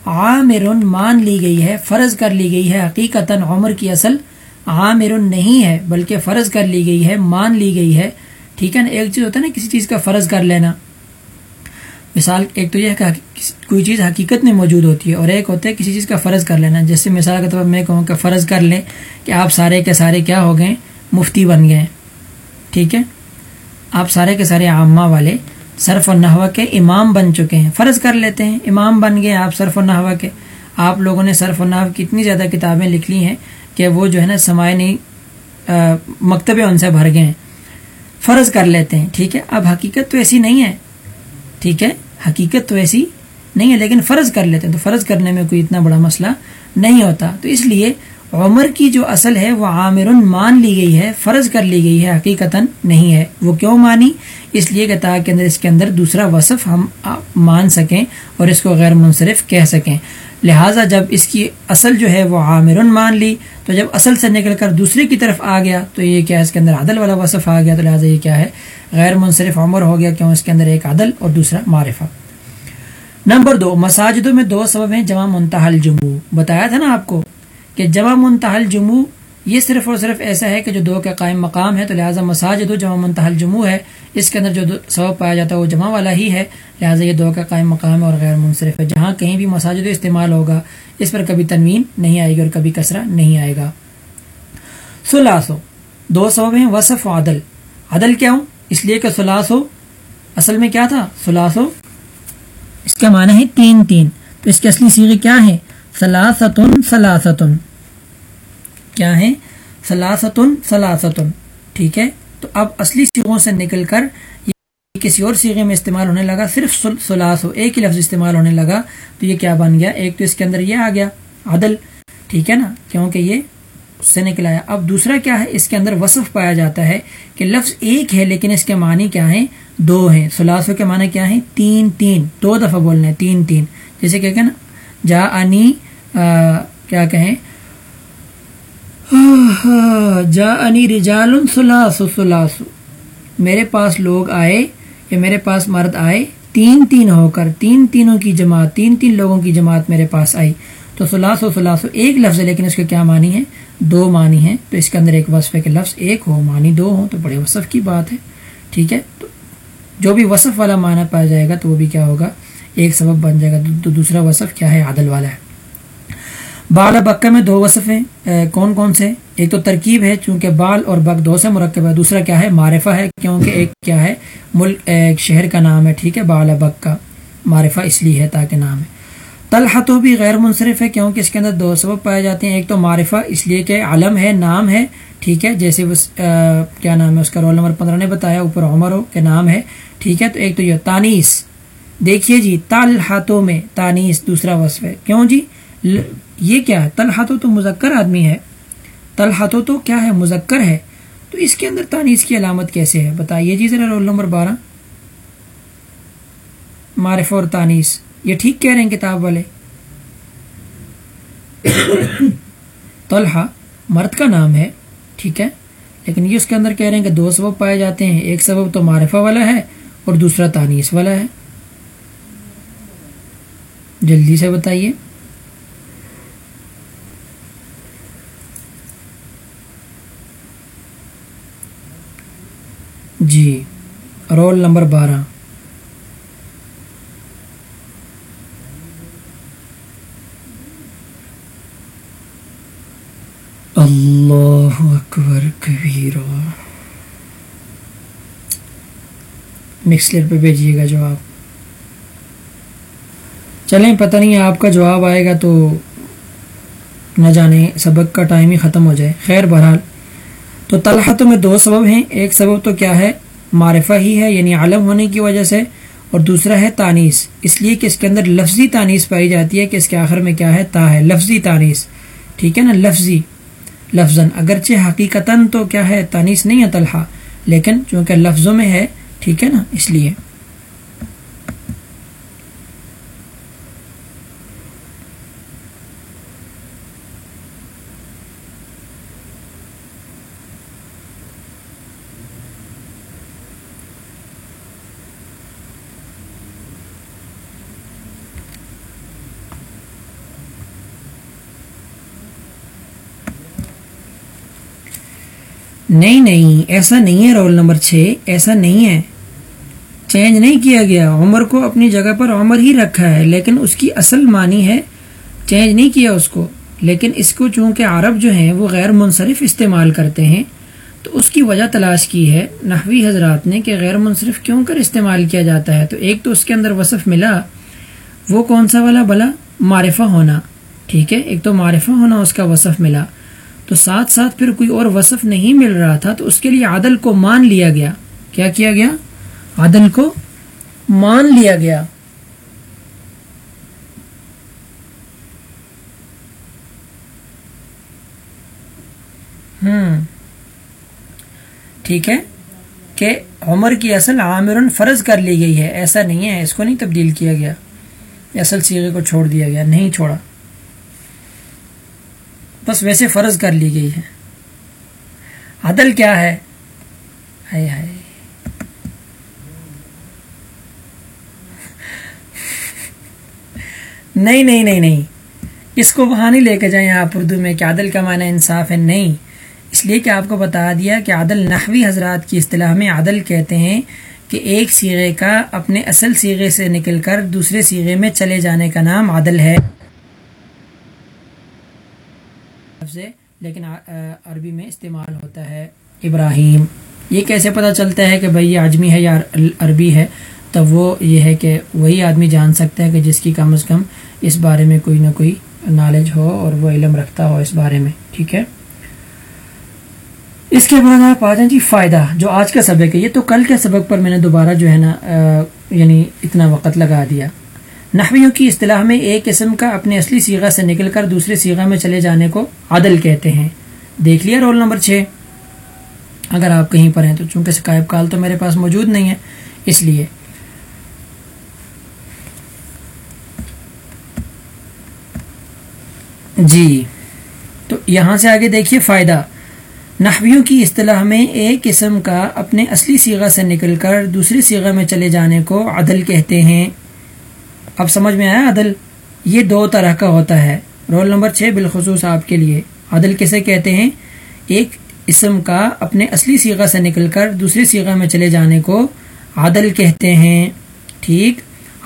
عامر مان لی گئی ہے، فرض کر لی گئی ہے حقیقت عمر کی اصل عامر نہیں ہے، بلکہ فرض کر لی گئی ہے، مان لی گئی ہے۔ ٹھیک ہے نا؟ ایک چیز ہوتا ہے نا، کسی چیز کا فرض کر لینا۔ مثال، ایک تو یہ ہے کہ کوئی چیز حقیقت میں موجود ہوتی ہے اور ایک ہوتا ہے کسی چیز کا فرض کر لینا۔ جیسے مثال کے طور پر میں کہوں کہ فرض کر لیں کہ آپ سارے کے سارے کیا ہو گئے؟ مفتی بن گئے۔ ٹھیک ہے؟ آپ سارے کے سارے عامہ والے۔ صرف و نحو کے امام بن چکے ہیں۔ فرض کر لیتے ہیں، امام بن گئے آپ صرف و نحو کے۔ آپ لوگوں نے صرف و نحو کی اتنی زیادہ کتابیں لکھ لی ہیں کہ وہ جو ہے نا سماعنی مکتبے ان سے بھر گئے ہیں۔ فرض کر لیتے ہیں، ٹھیک ہے، اب حقیقت تو ایسی نہیں ہے۔ ٹھیک ہے، حقیقت تو ایسی نہیں ہے، لیکن فرض کر لیتے ہیں۔ تو فرض کرنے میں کوئی اتنا بڑا مسئلہ نہیں ہوتا۔ تو اس لیے عمر کی جو اصل ہے وہ عامر مان لی گئی ہے، فرض کر لی گئی ہے حقیقت نہیں ہے۔ وہ کیوں مانی؟ اس لیے کہ تاکہ اندر اس کے اندر دوسرا وصف ہم مان سکیں اور اس کو غیر منصرف کہہ سکیں۔ لہٰذا جب اس کی اصل جو ہے وہ عامر مان لی، تو جب اصل سے نکل کر دوسرے کی طرف آ گیا، تو یہ کیا اس کے اندر عدل والا وصف آ گیا۔ تو لہٰذا یہ کیا ہے؟ غیر منصرف عمر ہو گیا، کیوں اس کے اندر ایک عدل اور دوسرا معرفہ۔ نمبر دو، مساجدوں میں دو سبب ہیں، جمع منتحل جموں بتایا تھا نا آپ کو؟ کہ جمع منتحل جموں یہ صرف اور صرف ایسا ہے کہ جو دو کا قائم مقام ہے تو لہٰذا مساجد و جمع منتحل جموں ہے۔ اس کے اندر جو سبب پایا جاتا ہے وہ جمع والا ہی ہے۔ لہٰذا یہ دو کا قائم مقام ہے اور غیر منصرف ہے جہاں کہیں بھی مساجد استعمال ہوگا، اس پر کبھی تنوین نہیں آئے گی اور کبھی کسرہ نہیں آئے گا۔ سلاسو، دو سبب ہیں، وصف و عدل۔ عدل کیا ہوں؟ اس لیے کہ سلاسو اصل میں کیا تھا؟ سلاسو، اس کا معنی ہے تین تین۔ تو اس کے اصلی سیغے کیا ہیں؟ سلاستن سلاستن کیا ہے سلاستن سلاستن ٹھیک ہے؟ تو اب اصلی سیغوں سے نکل کر کسی اور سیغے میں استعمال ہونے لگا، صرف سلاس ہو ایک ہی لفظ استعمال ہونے لگا، تو یہ کیا بن گیا؟ ایک تو اس کے اندر یہ آ گیا، عدل، ٹھیک ہے نا؟ کیونکہ یہ اس سے نکل آیا۔ اب دوسرا کیا ہے؟ اس کے اندر وصف پایا جاتا ہے کہ لفظ ایک ہے لیکن اس کے معنی کیا ہیں؟ دو ہیں۔ سلاسو کے معنی کیا ہیں؟ تین تین، دو دفعہ بولنا ہے، تین تین۔ جیسے کہ نا؟ جا انی کیا کہیں؟ جا انی رجال سلاسو سلاسو میرے پاس لوگ آئے یا میرے پاس مرد آئے، تین تین ہو کر، تین تینوں کی جماعت، تین تین لوگوں کی جماعت میرے پاس آئی۔ تو سلاسو سلاسو ایک لفظ ہے، لیکن اس کے کیا معنی ہے؟ دو معنی ہیں۔ تو اس کے اندر ایک وصف ہے کہ لفظ ایک ہو، معنی دو ہو تو بڑے وصف کی بات ہے۔ ٹھیک ہے؟ تو جو بھی وصف والا معنی پایا جائے گا تو وہ بھی کیا ہوگا؟ ایک سبب بن جائے گا، تو دوسرا وصف کیا ہے؟ عادل والا ہے۔ بال بکہ میں دو وصف ہیں کون کون سے؟ ایک تو ترکیب ہے، چونکہ بال اور بک دو سے مرکب ہے، دوسرا کیا ہے؟ معرفہ ہے، کیونکہ ایک کیا ہے؟ ملک ایک شہر کا نام ہے، ٹھیک ہے؟ بال بک کا معرفہ اس لیے ہے تاکہ نام ہے۔ تلحتو بھی غیر منصرف ہے، کیونکہ اس کے اندر دو سبب پائے جاتے ہیں۔ ایک تو معرفہ، اس لیے کہ علم ہے، نام ہے، ٹھیک ہے؟ جیسے کیا نام ہے، اس کا رول نمبر پندرہ نے بتایا، اوپر عمر ہو کہ نام ہے، ٹھیک ہے؟ تو ایک تو یہ تانیس دیکھیے جی تل ہاتھوں میں تانیس دوسرا وصف ہے۔ کیوں جی؟ یہ کیا ہے؟ تل ہاتھوں تو مذکر آدمی ہے۔ تل ہاتھوں تو کیا ہے؟ مذکر ہے۔ تو اس کے اندر تانیس کی علامت کیسے ہے؟ بتائیے جی ذرا رول نمبر بارہ۔ معرف اور تانیس یہ ٹھیک کہہ رہے ہیں کتاب والے؟ طلحہ مرد کا نام ہے، ٹھیک ہے؟ لیکن یہ اس کے اندر کہہ رہے ہیں کہ دو سبب پائے جاتے ہیں۔ ایک سبب تو معرفہ والا ہے اور دوسرا تانیس والا ہے۔ جلدی سے بتائیے۔ جی رول نمبر بارہ۔ اللہ اکبر کبیر مکسلر پہ بھیجیے گا جواب۔ چلیں، پتہ نہیں آپ کا جواب آئے گا تو نہ جانے سبق کا ٹائم ہی ختم ہو جائے۔ خیر، بہرحال۔ تو میں دو سبب ہیں۔ ایک سبب تو کیا ہے؟ معرفہ ہی ہے یعنی عالم ہونے کی وجہ سے۔ اور دوسرا ہے تانیس اس لیے کہ اس کے اندر لفظی تانیس پائی جاتی ہے کہ اس کے آخر میں کیا ہے؟ تا ہے، لفظی تانیس ٹھیک ہے نا؟ لفظی۔ لفظ اگرچہ حقیقتاً تو کیا ہے؟ تانیس نہیں ہے طلحہ، لیکن چونکہ لفظوں میں ہے، ٹھیک ہے نا؟ اس لیے۔ نہیں نہیں، ایسا نہیں ہے رول نمبر چھ، ایسا نہیں ہے۔ چینج نہیں کیا گیا۔ عمر کو اپنی جگہ پر عمر ہی رکھا ہے، لیکن اس کی اصل معنی ہے چینج نہیں کیا اس کو۔ لیکن اس کو چونکہ عرب جو ہیں، وہ غیر منصرف استعمال کرتے ہیں، تو اس کی وجہ تلاش کی ہے نحوی حضرات نے کہ غیر منصرف کیوں کر استعمال کیا جاتا ہے۔ تو ایک تو اس کے اندر وصف ملا، وہ کون سا والا بلا؟ معرفہ ہونا۔ ٹھیک ہے، ایک تو معرفہ ہونا اس کا وصف ملا۔ تو ساتھ ساتھ پھر کوئی اور وصف نہیں مل رہا تھا، تو اس کے لیے عادل کو مان لیا گیا۔ کیا کیا گیا؟ عادل کو مان لیا گیا۔ ہوں ٹھیک ہے۔ کہ عمر کی اصل عامر فرض کر لی گئی ہے، ایسا نہیں ہے، اس کو نہیں تبدیل کیا گیا۔ اصل سیغے کو چھوڑ دیا گیا، نہیں چھوڑا۔ بس ویسے فرض کر لی گئی ہے۔ عدل کیا ہے؟ ہائے ہائے۔ نہیں نہیں نہیں نہیں۔ اس کو وہاں نہیں لے کے جائیں آپ اردو میں کہ عدل کا معنی انصاف ہے۔ نہیں۔ اس لیے کہ آپ کو بتا دیا کہ عدل نحوی حضرات کی اصطلاح میں عدل کہتے ہیں کہ ایک سیغے کا اپنے اصل سیغے سے نکل کر دوسرے سیغے میں چلے جانے کا نام عدل ہے لفظ لیکن عربی میں استعمال ہوتا ہے ابراہیم۔ یہ کیسے پتہ چلتا ہے کہ بھائی یہ آجمی ہے یا عربی ہے؟ تب وہ یہ ہے کہ وہی آدمی جان سکتا ہے کہ جس کی کم از کم اس بارے میں کوئی نہ کوئی نالج ہو اور وہ علم رکھتا ہو اس بارے میں، ٹھیک ہے؟ اس کے بعد آپ آ جائیں جی فائدہ۔ جو آج کا سبق ہے، یہ تو کل کے سبق پر میں نے دوبارہ جو ہے نا یعنی اتنا وقت لگا دیا۔ نحویوں کی اصطلاح میں ایک قسم کا اپنے اصلی سیغہ سے نکل کر دوسرے سیغہ میں چلے جانے کو عدل کہتے ہیں۔ دیکھ لیا رول نمبر چھ۔ اگر آپ کہیں پر ہیں تو چونکہ سکائب کال تو میرے پاس موجود نہیں ہے، اس لیے۔ جی۔ تو یہاں سے آگے دیکھیے فائدہ۔ نحویوں کی اصطلاح میں ایک قسم کا اپنے اصلی سیغہ سے نکل کر دوسری سیغہ میں چلے جانے کو عدل کہتے ہیں۔ اب سمجھ میں آیا عدل؟ یہ دو طرح کا ہوتا ہے۔ رول نمبر چھ بالخصوص آپ کے لیے۔ عدل کسے کہتے ہیں؟ ایک اسم کا اپنے اصلی سیغہ سے نکل کر دوسری سیغہ میں چلے جانے کو عدل کہتے ہیں۔ ٹھیک؟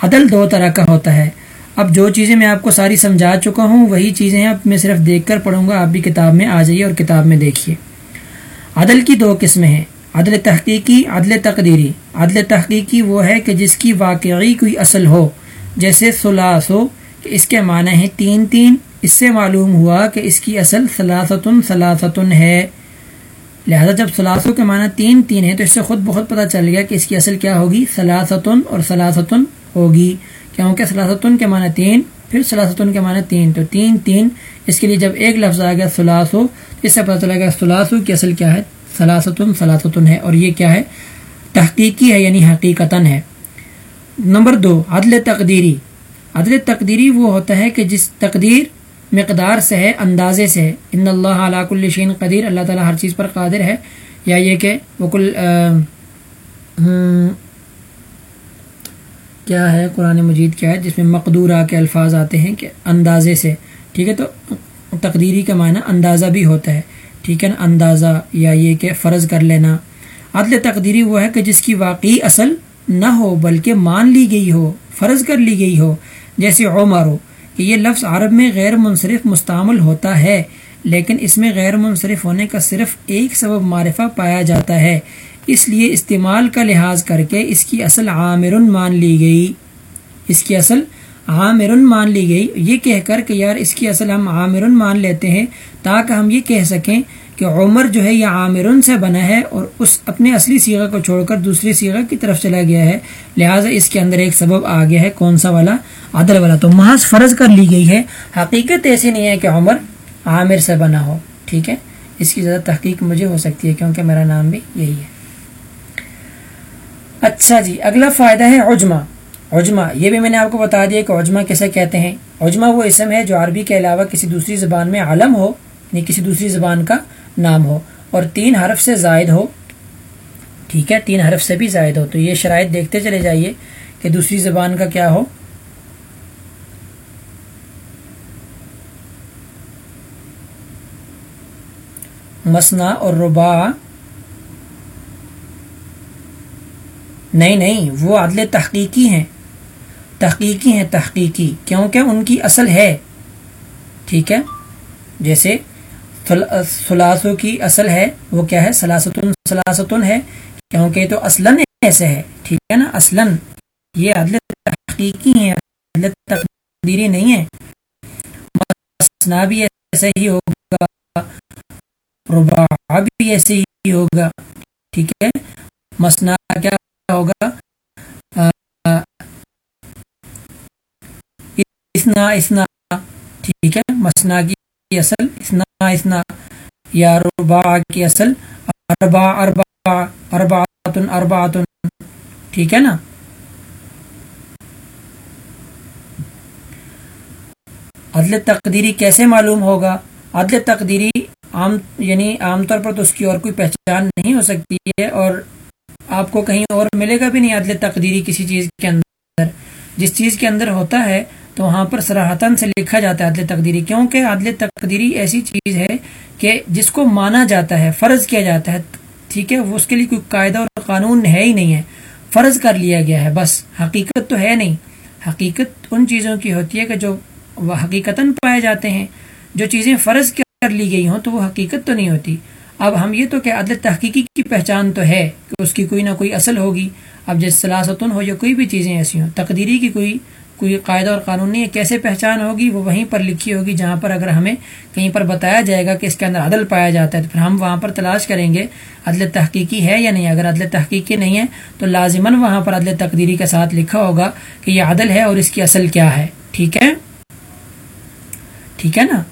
عدل دو طرح کا ہوتا ہے۔ اب جو چیزیں میں آپ کو ساری سمجھا چکا ہوں، وہی چیزیں اب میں صرف دیکھ کر پڑھوں گا۔ آپ بھی کتاب میں آ جائیے اور کتاب میں دیکھیے۔ عدل کی دو قسمیں ہیں۔ عدل تحقیقی، عدل تقدیری۔ عدل تحقیقی وہ ہے کہ جس کی واقعی کوئی اصل ہو۔ جیسے سلاسو کہ اس کے معنی ہے تین تین، اس سے معلوم ہوا کہ اس کی اصل سلاستن سلاستن ہے۔ لہذا جب سلاسو کے معنی تین تین ہے تو اس سے خود بہت پتہ چل گیا کہ اس کی اصل کیا ہوگی سلاستن اور سلاستن ہوگی۔ کیونکہ سلاستن کے معنی تین، پھر سلاستن کے معنی تین۔ تو تین تین، اس کے لیے جب ایک لفظ آ گیا سلاسو اس سے پتہ چلا گیا سلاسو کی اصل کیا ہے سلاستن سلاستن ہے۔ اور یہ کیا ہے؟ تحقیقی ہے یعنی حقیقتاً ہے۔ نمبر دو، عدل تقدیری۔ عدل تقدیری وہ ہوتا ہے کہ جس تقدیر مقدار سے ہے، اندازے سے ہے۔ ان اللہ علاق الشین قدیر، اللہ تعالیٰ ہر چیز پر قادر ہے۔ یا یہ کہ وہ کل کیا ہے؟ قرآن مجید کیا ہے جس میں مقدورہ کے الفاظ آتے ہیں کہ اندازے سے۔ ٹھیک ہے، تو تقدیری کا معنی اندازہ بھی ہوتا ہے۔ ٹھیک ہے نا؟ اندازہ یا یہ کہ فرض کر لینا۔ عدل تقدیری وہ ہے کہ جس کی واقعی اصل نہ ہو بلکہ مان لی گئی ہو، فرض کر لی گئی ہو۔ جیسے عمر ہو کہ یہ لفظ عرب میں غیر منصرف مستعمل ہوتا ہے، لیکن اس میں غیر منصرف ہونے کا صرف ایک سبب معرفہ پایا جاتا ہے۔ اس لیے استعمال کا لحاظ کر کے اس کی اصل عامر مان لی گئی۔ اس کی اصل عامر مان لی گئی۔ یہ کہہ کر کہ یار اس کی اصل ہم عامر مان لیتے ہیں، تاکہ ہم یہ کہہ سکیں کہ عمر جو ہے یہ عامر سے بنا ہے اور اس اپنے اصلی سیغہ کو چھوڑ کر دوسری سیغہ کی طرف چلا گیا ہے۔ لہٰذا اس کے اندر ایک سبب آ گیا ہے، کون سا والا؟ عدل والا۔ تو محض فرض کر لی گئی ہے، حقیقت ایسی نہیں ہے کہ عمر عامر سے بنا ہو، ٹھیک ہے؟ اس کی زیادہ تحقیق مجھے ہو سکتی ہے کیونکہ میرا نام بھی یہی ہے۔ اچھا جی اگلا فائدہ ہے عجمہ۔ عجمہ، یہ بھی میں نے آپ کو بتا دیا کہ عجمہ کیسے کہتے ہیں۔ عجمہ وہ اسم ہے جو عربی کے علاوہ کسی دوسری زبان میں عالم ہو یعنی کسی دوسری زبان کا نام ہو اور تین حرف سے زائد ہو۔ ٹھیک ہے، تین حرف سے بھی زائد ہو۔ تو یہ شرائط دیکھتے چلے جائیے کہ دوسری زبان کا کیا ہو۔ مسنا اور ربا۔ نہیں نہیں، وہ عدل تحقیقی ہیں۔ تحقیقی ہیں، تحقیقی۔ کیونکہ ان کی اصل ہے۔ ٹھیک ہے، جیسے سلاسوں کی اصل ہے، وہ کیا ہے؟ سلاستن سلاستن ہے، کیونکہ تو اصلاً ایسے ہے، ٹھیک ہے نا؟ اصلاً یہ عدل تحقیقی ہیں، عدل تقدیری نہیں ہے مسنا بھی ایسے ہی ہوگا ربا بھی ایسے ہی ہوگا، ٹھیک ہے؟ مسنا کیا ہوگا؟ اسنا اسنا، ٹھیک ہے؟ مسنا کی اصل اسنا اسنا یا ربا کی اصل اربا اربا ارباتن ارباتن ٹھیک ہے نا؟ عدل تقدیری کیسے معلوم ہوگا؟ عدل تقدیری عام یعنی عام طور پر تو اس کی اور کوئی پہچان نہیں ہو سکتی ہے اور آپ کو کہیں اور ملے گا بھی نہیں عدل تقدیری کسی چیز کے اندر۔ جس چیز کے اندر ہوتا ہے تو وہاں پر سراہتاً سے لکھا جاتا ہے عدل تقدیری، کیونکہ عدل تقدیری ایسی چیز ہے کہ جس کو مانا جاتا ہے، فرض کیا جاتا ہے، ٹھیک ہے؟ وہ اس کے لیے کوئی قاعدہ اور قانون ہے ہی نہیں ہے۔ فرض کر لیا گیا ہے، بس۔ حقیقت تو ہے نہیں۔ حقیقت ان چیزوں کی ہوتی ہے کہ جو وہ حقیقتاً پائے جاتے ہیں۔ جو چیزیں فرض کر لی گئی ہوں تو وہ حقیقت تو نہیں ہوتی۔ اب ہم یہ تو کہ عدل تحقیقی کی پہچان تو ہے کہ اس کی کوئی نہ کوئی اصل ہوگی۔ اب جیسے سلاستن ہو یا کوئی بھی چیزیں ایسی ہوں، تقدیری کی کوئی کوئی قاعدہ اور قانون نہیں ہے، کیسے پہچان ہوگی؟ وہ وہیں پر لکھی ہوگی، جہاں پر اگر ہمیں کہیں پر بتایا جائے گا کہ اس کے اندر عدل پایا جاتا ہے، تو پھر ہم وہاں پر تلاش کریں گے، عدل تحقیقی ہے یا نہیں؟ اگر عدل تحقیقی نہیں ہے، تو لازماً وہاں پر عدل تقدیری کے ساتھ لکھا ہوگا کہ یہ عدل ہے اور اس کی اصل کیا ہے۔ ٹھیک ہے؟ ٹھیک ہے نا؟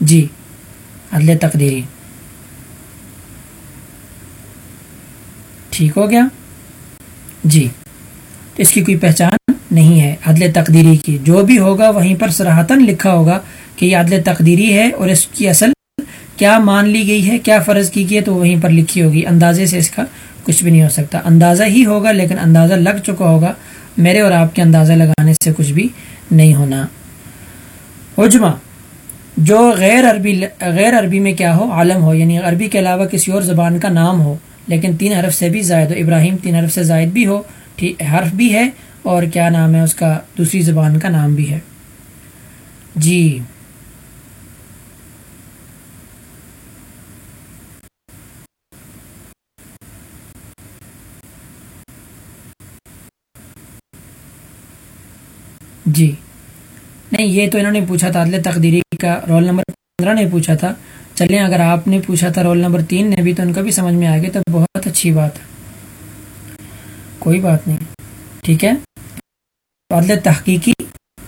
جی عدل تقدیری۔ ٹھیک ہو گیا؟ جی تو اس کی کوئی پہچان نہیں ہے۔ عدل تقدیری کی۔ جو بھی ہوگا وہیں پر سراہتاً لکھا ہوگا کہ یہ عدل تقدیری ہے اور اس کی اصل کیا مان لی گئی ہے، کیا فرض کی گئی ہے، تو وہیں پر لکھی ہوگی۔ اندازے سے اس کا کچھ بھی نہیں ہو سکتا۔ اندازہ ہی ہوگا لیکن اندازہ لگ چکا ہوگا۔ میرے اور آپ کے اندازہ لگانے سے کچھ بھی نہیں ہونا۔ عجمہ جو غیر عربی غیر عربی میں کیا ہو، عالم ہو یعنی عربی کے علاوہ کسی اور زبان کا نام ہو، لیکن تین حرف سے بھی زائد ہو۔ ابراہیم تین حرف سے زائد بھی ہو، ٹھیک، حرف بھی ہے اور کیا نام ہے اس کا، دوسری زبان کا نام بھی ہے۔ جی۔ جی۔ نہیں، یہ تو انہوں نے پوچھا تھا، عدل تقدیری کا رول نمبر پندرہ نے پوچھا تھا۔ چلیں، اگر آپ نے پوچھا تھا رول نمبر تین نے بھی، تو ان کا بھی سمجھ میں آ گیا تو بہت اچھی بات ہے۔ کوئی بات نہیں۔ ٹھیک ہے؟ تو عدل تحقیقی،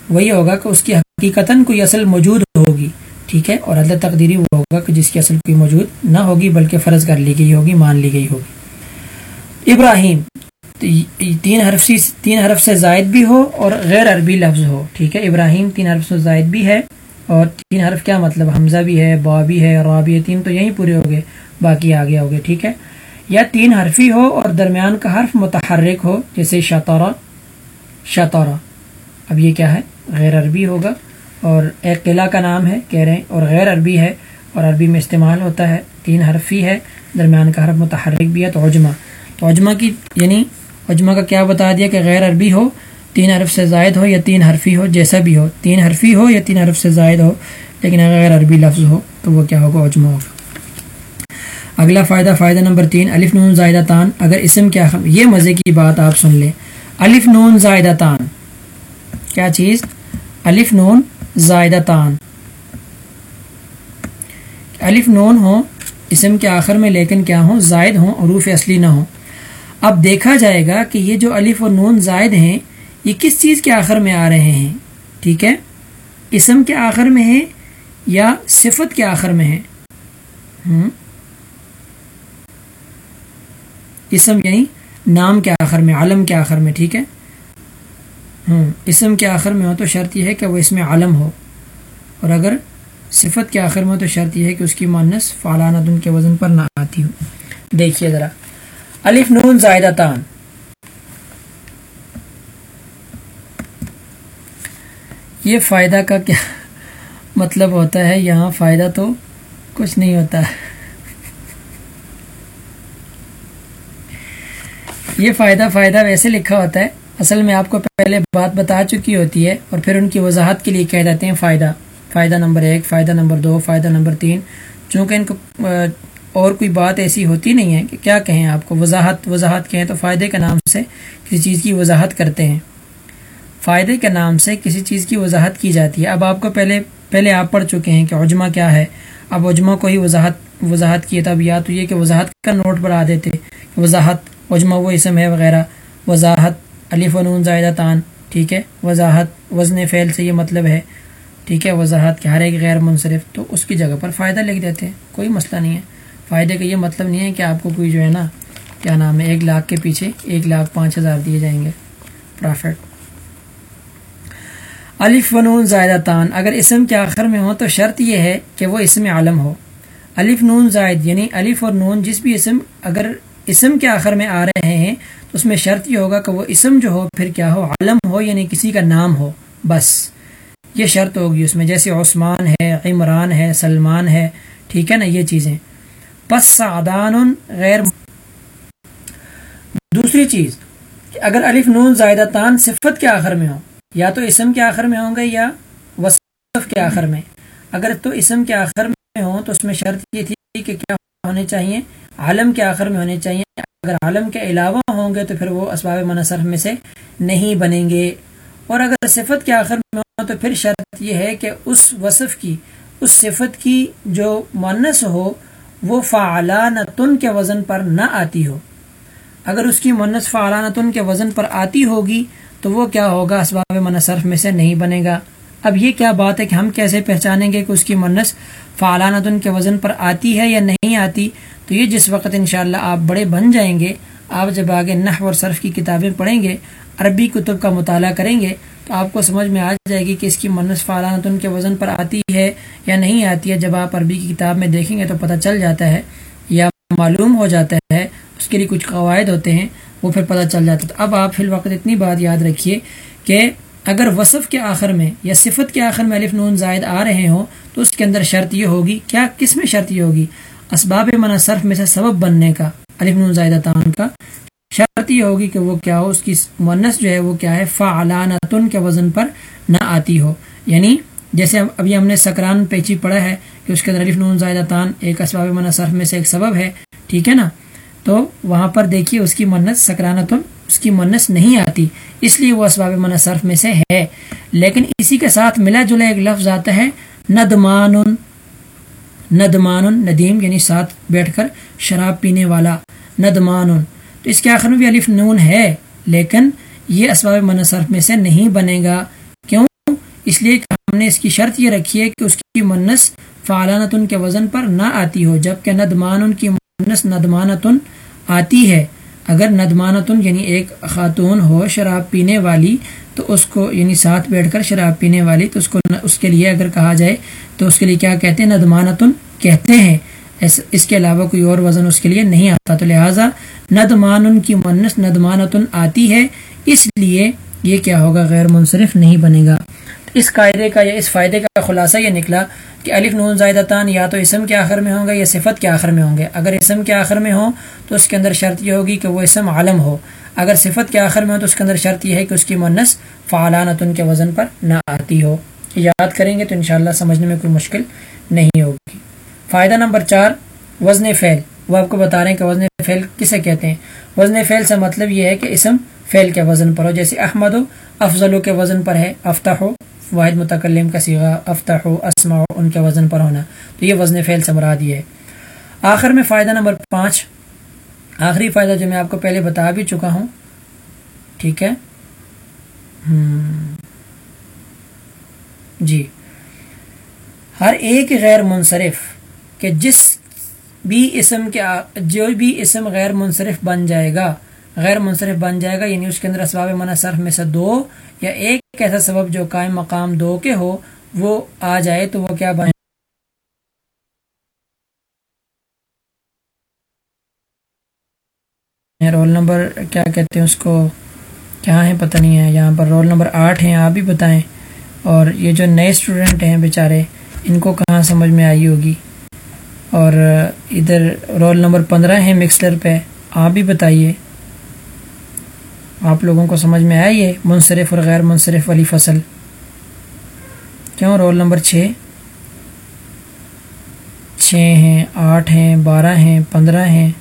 وہی ہوگا کہ اس کی حقیقتاً کوئی اصل موجود ہوگی، ٹھیک ہے؟ اور عدل تقدیری وہ ہوگا کہ جس کی اصل کوئی موجود نہ ہوگی، بلکہ فرض کر لی گئی ہوگی، مان لی گئی ہوگی۔ ابراہیم تین حرف تین حرف سے زائد بھی ہو اور غیر عربی لفظ ہو، ٹھیک ہے؟ ابراہیم تین حرف سے زائد بھی ہے اور تین حرف کیا مطلب؟ حمزہ بھی ہے، با بھی ہے، را بھی ہے، تین تو یہیں پورے ہو گئے، باقی آگے ہو گئے، ٹھیک ہے؟ یا تین حرفی ہو اور درمیان کا حرف متحرک ہو، جیسے شطورہ شطورہ اب یہ کیا ہے؟ غیر عربی ہوگا۔ اور ایک قلعہ کا نام ہے، کہہ رہے ہیں، اور غیر عربی ہے، اور عربی میں استعمال ہوتا ہے، تین حرفی ہے، درمیان کا حرف متحرک بھی ہے، تو عجمہ۔ تو عجمہ کی یعنی عجمہ کا کیا بتا دیا کہ غیر عربی ہو، تین حرف سے زائد ہو یا تین حرفی ہو، جیسا بھی ہو۔ تین حرفی ہو یا تین حرف سے زائد ہو، لیکن اگر غیر عربی لفظ ہو، تو وہ کیا ہوگا؟ عجمہ ہوگا۔ اگلا فائدہ فائدہ نمبر تین، الف نون زائدہ تان۔ اگر اسم کیا، یہ مزے کی بات آپ سن لیں۔ الف نون زائدہ تان کیا چیز؟ الف نون زائدہ تان الف نون ہو اسم کے آخر میں لیکن کیا ہوں؟ زائد ہوں عروف اصلی نہ ہوں۔ اب دیکھا جائے گا کہ یہ جو الف و نون زائد ہیں، یہ کس چیز کے آخر میں آ رہے ہیں؟ ٹھیک ہے؟ اسم کے آخر میں ہے یا صفت کے آخر میں ہے اسم یعنی نام کے آخر میں عالم کے آخر میں، ٹھیک ہے؟ اسم کے آخر میں ہو تو شرط یہ ہے کہ وہ اس میں عالم ہو۔ اور اگر صفت کے آخر میں ہو تو شرط یہ ہے کہ اس کی مانس فالانہ دن کے وزن پر نہ آتی ہو۔ دیکھیے ذرا۔ الف نون زائدہ تان یہ فائدہ کا کیا مطلب ہوتا ہے؟ یہاں فائدہ تو کچھ نہیں ہوتا۔ ہے یہ فائدہ فائدہ ویسے لکھا ہوتا ہے، اصل میں آپ کو پہلے بات بتا چکی ہوتی ہے اور پھر ان کی وضاحت کے لیے کہہ دیتے ہیں فائدہ۔ فائدہ نمبر ایک، فائدہ نمبر دو، فائدہ نمبر تین۔ چونکہ ان کو اور کوئی بات ایسی ہوتی نہیں ہے کہ کیا کہیں آپ کو، وضاحت وضاحت کہیں تو فائدے کے نام سے کسی چیز کی وضاحت کرتے ہیں۔ فائدے کے نام سے کسی چیز کی وضاحت کی جاتی ہے۔ اب آپ کو پہلے پہلے آپ پڑھ چکے ہیں کہ عجمہ کیا ہے۔ اب عجمہ کو ہی وضاحت وضاحت کیے تب یا تو یہ کہ وضاحت کا نوٹ بڑھا دیتے وضاحت عجمہ وہ اسم ہے وغیرہ۔ وضاحت علی فنون زائدہ تان ٹھیک ہے؟ وضاحت، وزن فعل سے یہ مطلب ہے، ٹھیک ہے؟ وضاحت کہ ہر ایک غیر منصرف، تو اس کی جگہ پر فائدہ لکھ دیتے ہیں، کوئی مسئلہ نہیں ہے۔ فائدے کا یہ مطلب نہیں ہے کہ آپ کو کوئی جو ہے نا، کیا نام ہے، ایک لاکھ کے پیچھے ایک لاکھ پانچ ہزار دیے جائیں گے۔ پرافٹ الف فنون زائدہ تان اگر اسم کے آخر میں ہو تو شرط یہ ہے کہ وہ اسم عالم ہو۔ الف نون زائد یعنی الف اور نون جس بھی اسم اگر اسم کے آخر میں آ رہے ہیں، تو اس میں شرط یہ ہوگا کہ وہ اسم جو ہو، پھر کیا ہو؟ عالم ہو یعنی کسی کا نام ہو، بس۔ یہ شرط ہوگی اس میں۔ جیسے عثمان ہے، عمران ہے، سلمان ہے، ٹھیک ہے نا؟ یہ چیزیں۔ بس سعدان غیر دوسری چیز، کہ اگر الف نون زائدہ تان صفت کے آخر میں ہو، یا تو اسم کے آخر میں ہوں گے یا وصف کے آخر میں۔ اگر تو اسم کے آخر میں ہوں، تو اس میں شرط یہ تھی کہ کیا ہونے چاہیے؟ عالم کے آخر میں ہونے چاہیے۔ اگر عالم کے علاوہ ہوں گے تو پھر وہ اسباب منصرف میں سے نہیں بنیں گے۔ اور اگر صفت کے آخر میں ہوں تو پھر شرط یہ ہے کہ اس وصف کی، اس صفت کی جو منس ہو، وہ فعلانتن کے وزن پر نہ آتی ہو۔ اگر اس کی منس فعلانتن کے وزن پر آتی ہوگی تو وہ کیا ہوگا؟ اسباب منصرف میں سے نہیں بنے گا۔ اب یہ کیا بات ہے کہ ہم کیسے پہچانیں گے کہ اس کی منس فعالانت کے وزن پر آتی ہے یا نہیں آتی؟ تو یہ جس وقت انشاءاللہ آپ بڑے بن جائیں گے، آپ جب آگے نحو اور صرف کی کتابیں پڑھیں گے، عربی کتب کا مطالعہ کریں گے، تو آپ کو سمجھ میں آ جائے گی کہ اس کی منس فعالانت ان کے وزن پر آتی ہے یا نہیں آتی ہے۔ جب آپ عربی کی کتاب میں دیکھیں گے تو پتہ چل جاتا ہے یا معلوم ہو جاتا ہے، اس کے لیے کچھ قواعد ہوتے ہیں، وہ پھر پتہ چل جاتا تو اب آپ فی الوقت اتنی بات یاد رکھیے کہ اگر وصف کے آخر میں یا صفت کے آخر میں الف نون زائد آ رہے ہوں، تو اس کے اندر شرط یہ ہوگی، کیا، کس میں شرط یہ ہوگی؟ اسباب منع صرف میں سے سبب بننے کا، الف نون زائدہ تان کا۔ شرط یہ ہوگی کہ وہ کیا ہو، اس کی منس جو ہے وہ کیا ہے، فعلانتن کے وزن پر نہ آتی ہو۔ یعنی جیسے ابھی ہم نے سکران پیچی پڑھا ہے کہ اس کے اندر الف نون زائدہ تان ایک اسباب منع صرف میں سے ایک سبب ہے، ٹھیک ہے نا؟ تو وہاں پر دیکھیے اس کی منت سکرانت اس کی منس نہیں آتی، اس لیے وہ اسباب من صرف میں سے ہے۔ لیکن اسی کے ساتھ ملا جلا ایک لفظ آتا ہے ندمان ندمان ندیم یعنی ساتھ بیٹھ کر شراب پینے والا ندمان تو اس کے آخر میں بھی الف نون ہے، لیکن یہ اسباب منصرف میں سے نہیں بنے گا۔ کیوں؟ اس لیے کہ ہم نے اس کی شرط یہ رکھی ہے کہ اس کی منس فعالانتن کے وزن پر نہ آتی ہو، جبکہ ندمان کی منس ندمانتن آتی ہے۔ اگر ندمانتن یعنی ایک خاتون ہو، شراب پینے والی تو اس کو یعنی ساتھ بیٹھ کر شراب پینے والی، تو اس کو اس کے لیے اگر کہا جائے تو اس کے لیے کیا کہتے ہیں؟ ندمانتن کہتے ہیں۔ اس کے علاوہ کوئی اور وزن اس کے لیے نہیں آتا۔ تو لہٰذا ندمان کی منس ندمانتن آتی ہے۔ اس لیے یہ کیا ہوگا؟ غیر منصرف نہیں بنے گا۔ اس قاعدے کا یا اس فائدے کا خلاصہ یہ نکلا کہ الف نون زائدتان یا تو اسم کے آخر میں ہوں گے یا صفت کے آخر میں ہوں گے۔ اگر اسم کے آخر میں ہوں تو اس کے اندر شرط یہ ہوگی کہ وہ اسم عالم ہو۔ اگر صفت کے آخر میں ہو تو اس کے اندر شرط یہ ہے کہ اس کی منس فعالانت ان کے وزن پر نہ آتی ہو۔ یاد کریں گے تو انشاءاللہ سمجھنے میں کوئی مشکل نہیں ہوگی۔ فائدہ نمبر چار، وزن فعل۔ وہ آپ کو بتا رہے ہیں کہ وزن فعل کسے کہتے ہیں؟ وزن فعل سے مطلب یہ ہے کہ اسم فعل کے وزن پر ہو۔ جیسے احمد و افضل کے وزن پر ہے، افتح ہو واحد متکلم کا سیغا افتح و اسما ان کے وزن پر ہونا۔ تو یہ وزن فعل سے مراد یہ ہے۔ آخر میں فائدہ نمبر پانچ آخری فائدہ جو میں آپ کو پہلے بتا بھی چکا ہوں، ٹھیک ہے؟ جی۔ ہر ایک غیر منصرف کہ جس بھی اسم کے جو بھی اسم غیر منصرف بن جائے گا، غیر منصرف بن جائے گا یعنی اس کے اندر اسباب منصرف میں سے دو یا ایک ایسا سبب جو قائم مقام دو کے ہو، وہ آ جائے تو وہ کیا رول نمبر کیا کہتے ہیں اس کو؟ کیا ہے پتہ نہیں ہے، یہاں پر رول نمبر آٹھ ہیں، آپ بھی بتائیں۔ اور یہ جو نئے اسٹوڈنٹ ہیں بیچارے، ان کو کہاں سمجھ میں آئی ہوگی؟ اور ادھر رول نمبر پندرہ ہیں مکسلر پہ، آپ بھی بتائیے۔ آپ لوگوں کو سمجھ میں آئی ہے منصرف اور غیر منصرف والی فصل؟ کیوں رول نمبر چھ؟ چھ ہیں، آٹھ ہیں، بارہ ہیں، پندرہ ہیں۔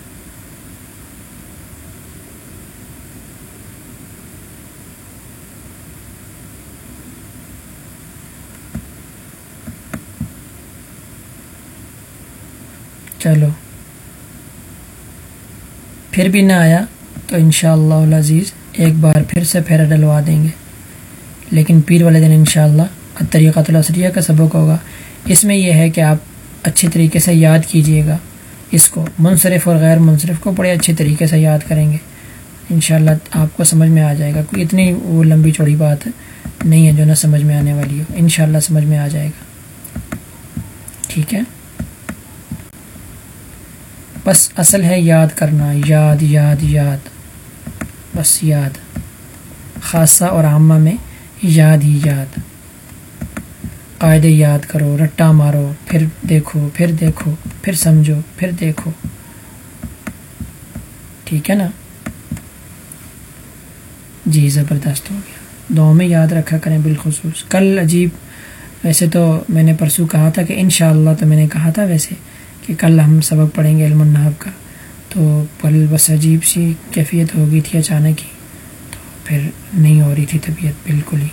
چلو۔ پھر بھی نہ آیا تو انشاءاللہ شاء عزیز ایک بار پھر سے پھیرا ڈلوا دیں گے۔ لیکن پیر والے دن انشاءاللہ شاء اللہ طریقہ کا سبق ہوگا۔ اس میں یہ ہے کہ آپ اچھی طریقے سے یاد کیجیے گا۔ اس کو منصرف اور غیر منصرف کو بڑے اچھے طریقے سے یاد کریں گے۔ انشاءاللہ آپ کو سمجھ میں آ جائے گا۔ کوئی اتنی وہ لمبی چوڑی بات نہیں ہے جو نہ سمجھ میں آنے والی ہو۔ انشاءاللہ سمجھ میں آ جائے گا۔ ٹھیک ہے؟ بس اصل ہے یاد کرنا، یاد یاد یاد، بس یاد، خاصہ اور عامہ میں یاد ہی یاد۔ قاعدے یاد کرو، رٹا مارو، پھر دیکھو پھر دیکھو، پھر سمجھو، پھر دیکھو۔ ٹھیک ہے نا؟ جی زبردست ہو گیا۔ دو میں یاد رکھا کریں بالخصوص۔ کل عجیب، ویسے تو میں نے پرسوں کہا تھا کہ انشاءاللہ تو میں نے کہا تھا ویسے۔ کہ کل ہم سبق پڑھیں گے علم النحب کا۔ تو پل بس عجیب سی کیفیت ہو گئی تھی اچانک ہی۔ تو پھر نہیں ہو رہی تھی طبیعت بالکل ہی۔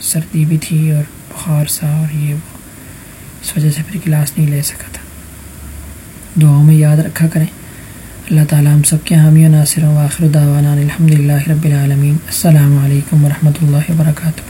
سردی بھی تھی اور بخار سا اور یہ وہ۔ اس وجہ سے پھر کلاس نہیں لے سکا تھا۔ دعاؤں میں یاد رکھا کریں۔ اللہ تعالیٰ ہم سب کے حامی و ناصر و آخر دعوانا الحمد للہ رب العالمین۔ السلام علیکم ورحمۃ اللہ وبرکاتہ۔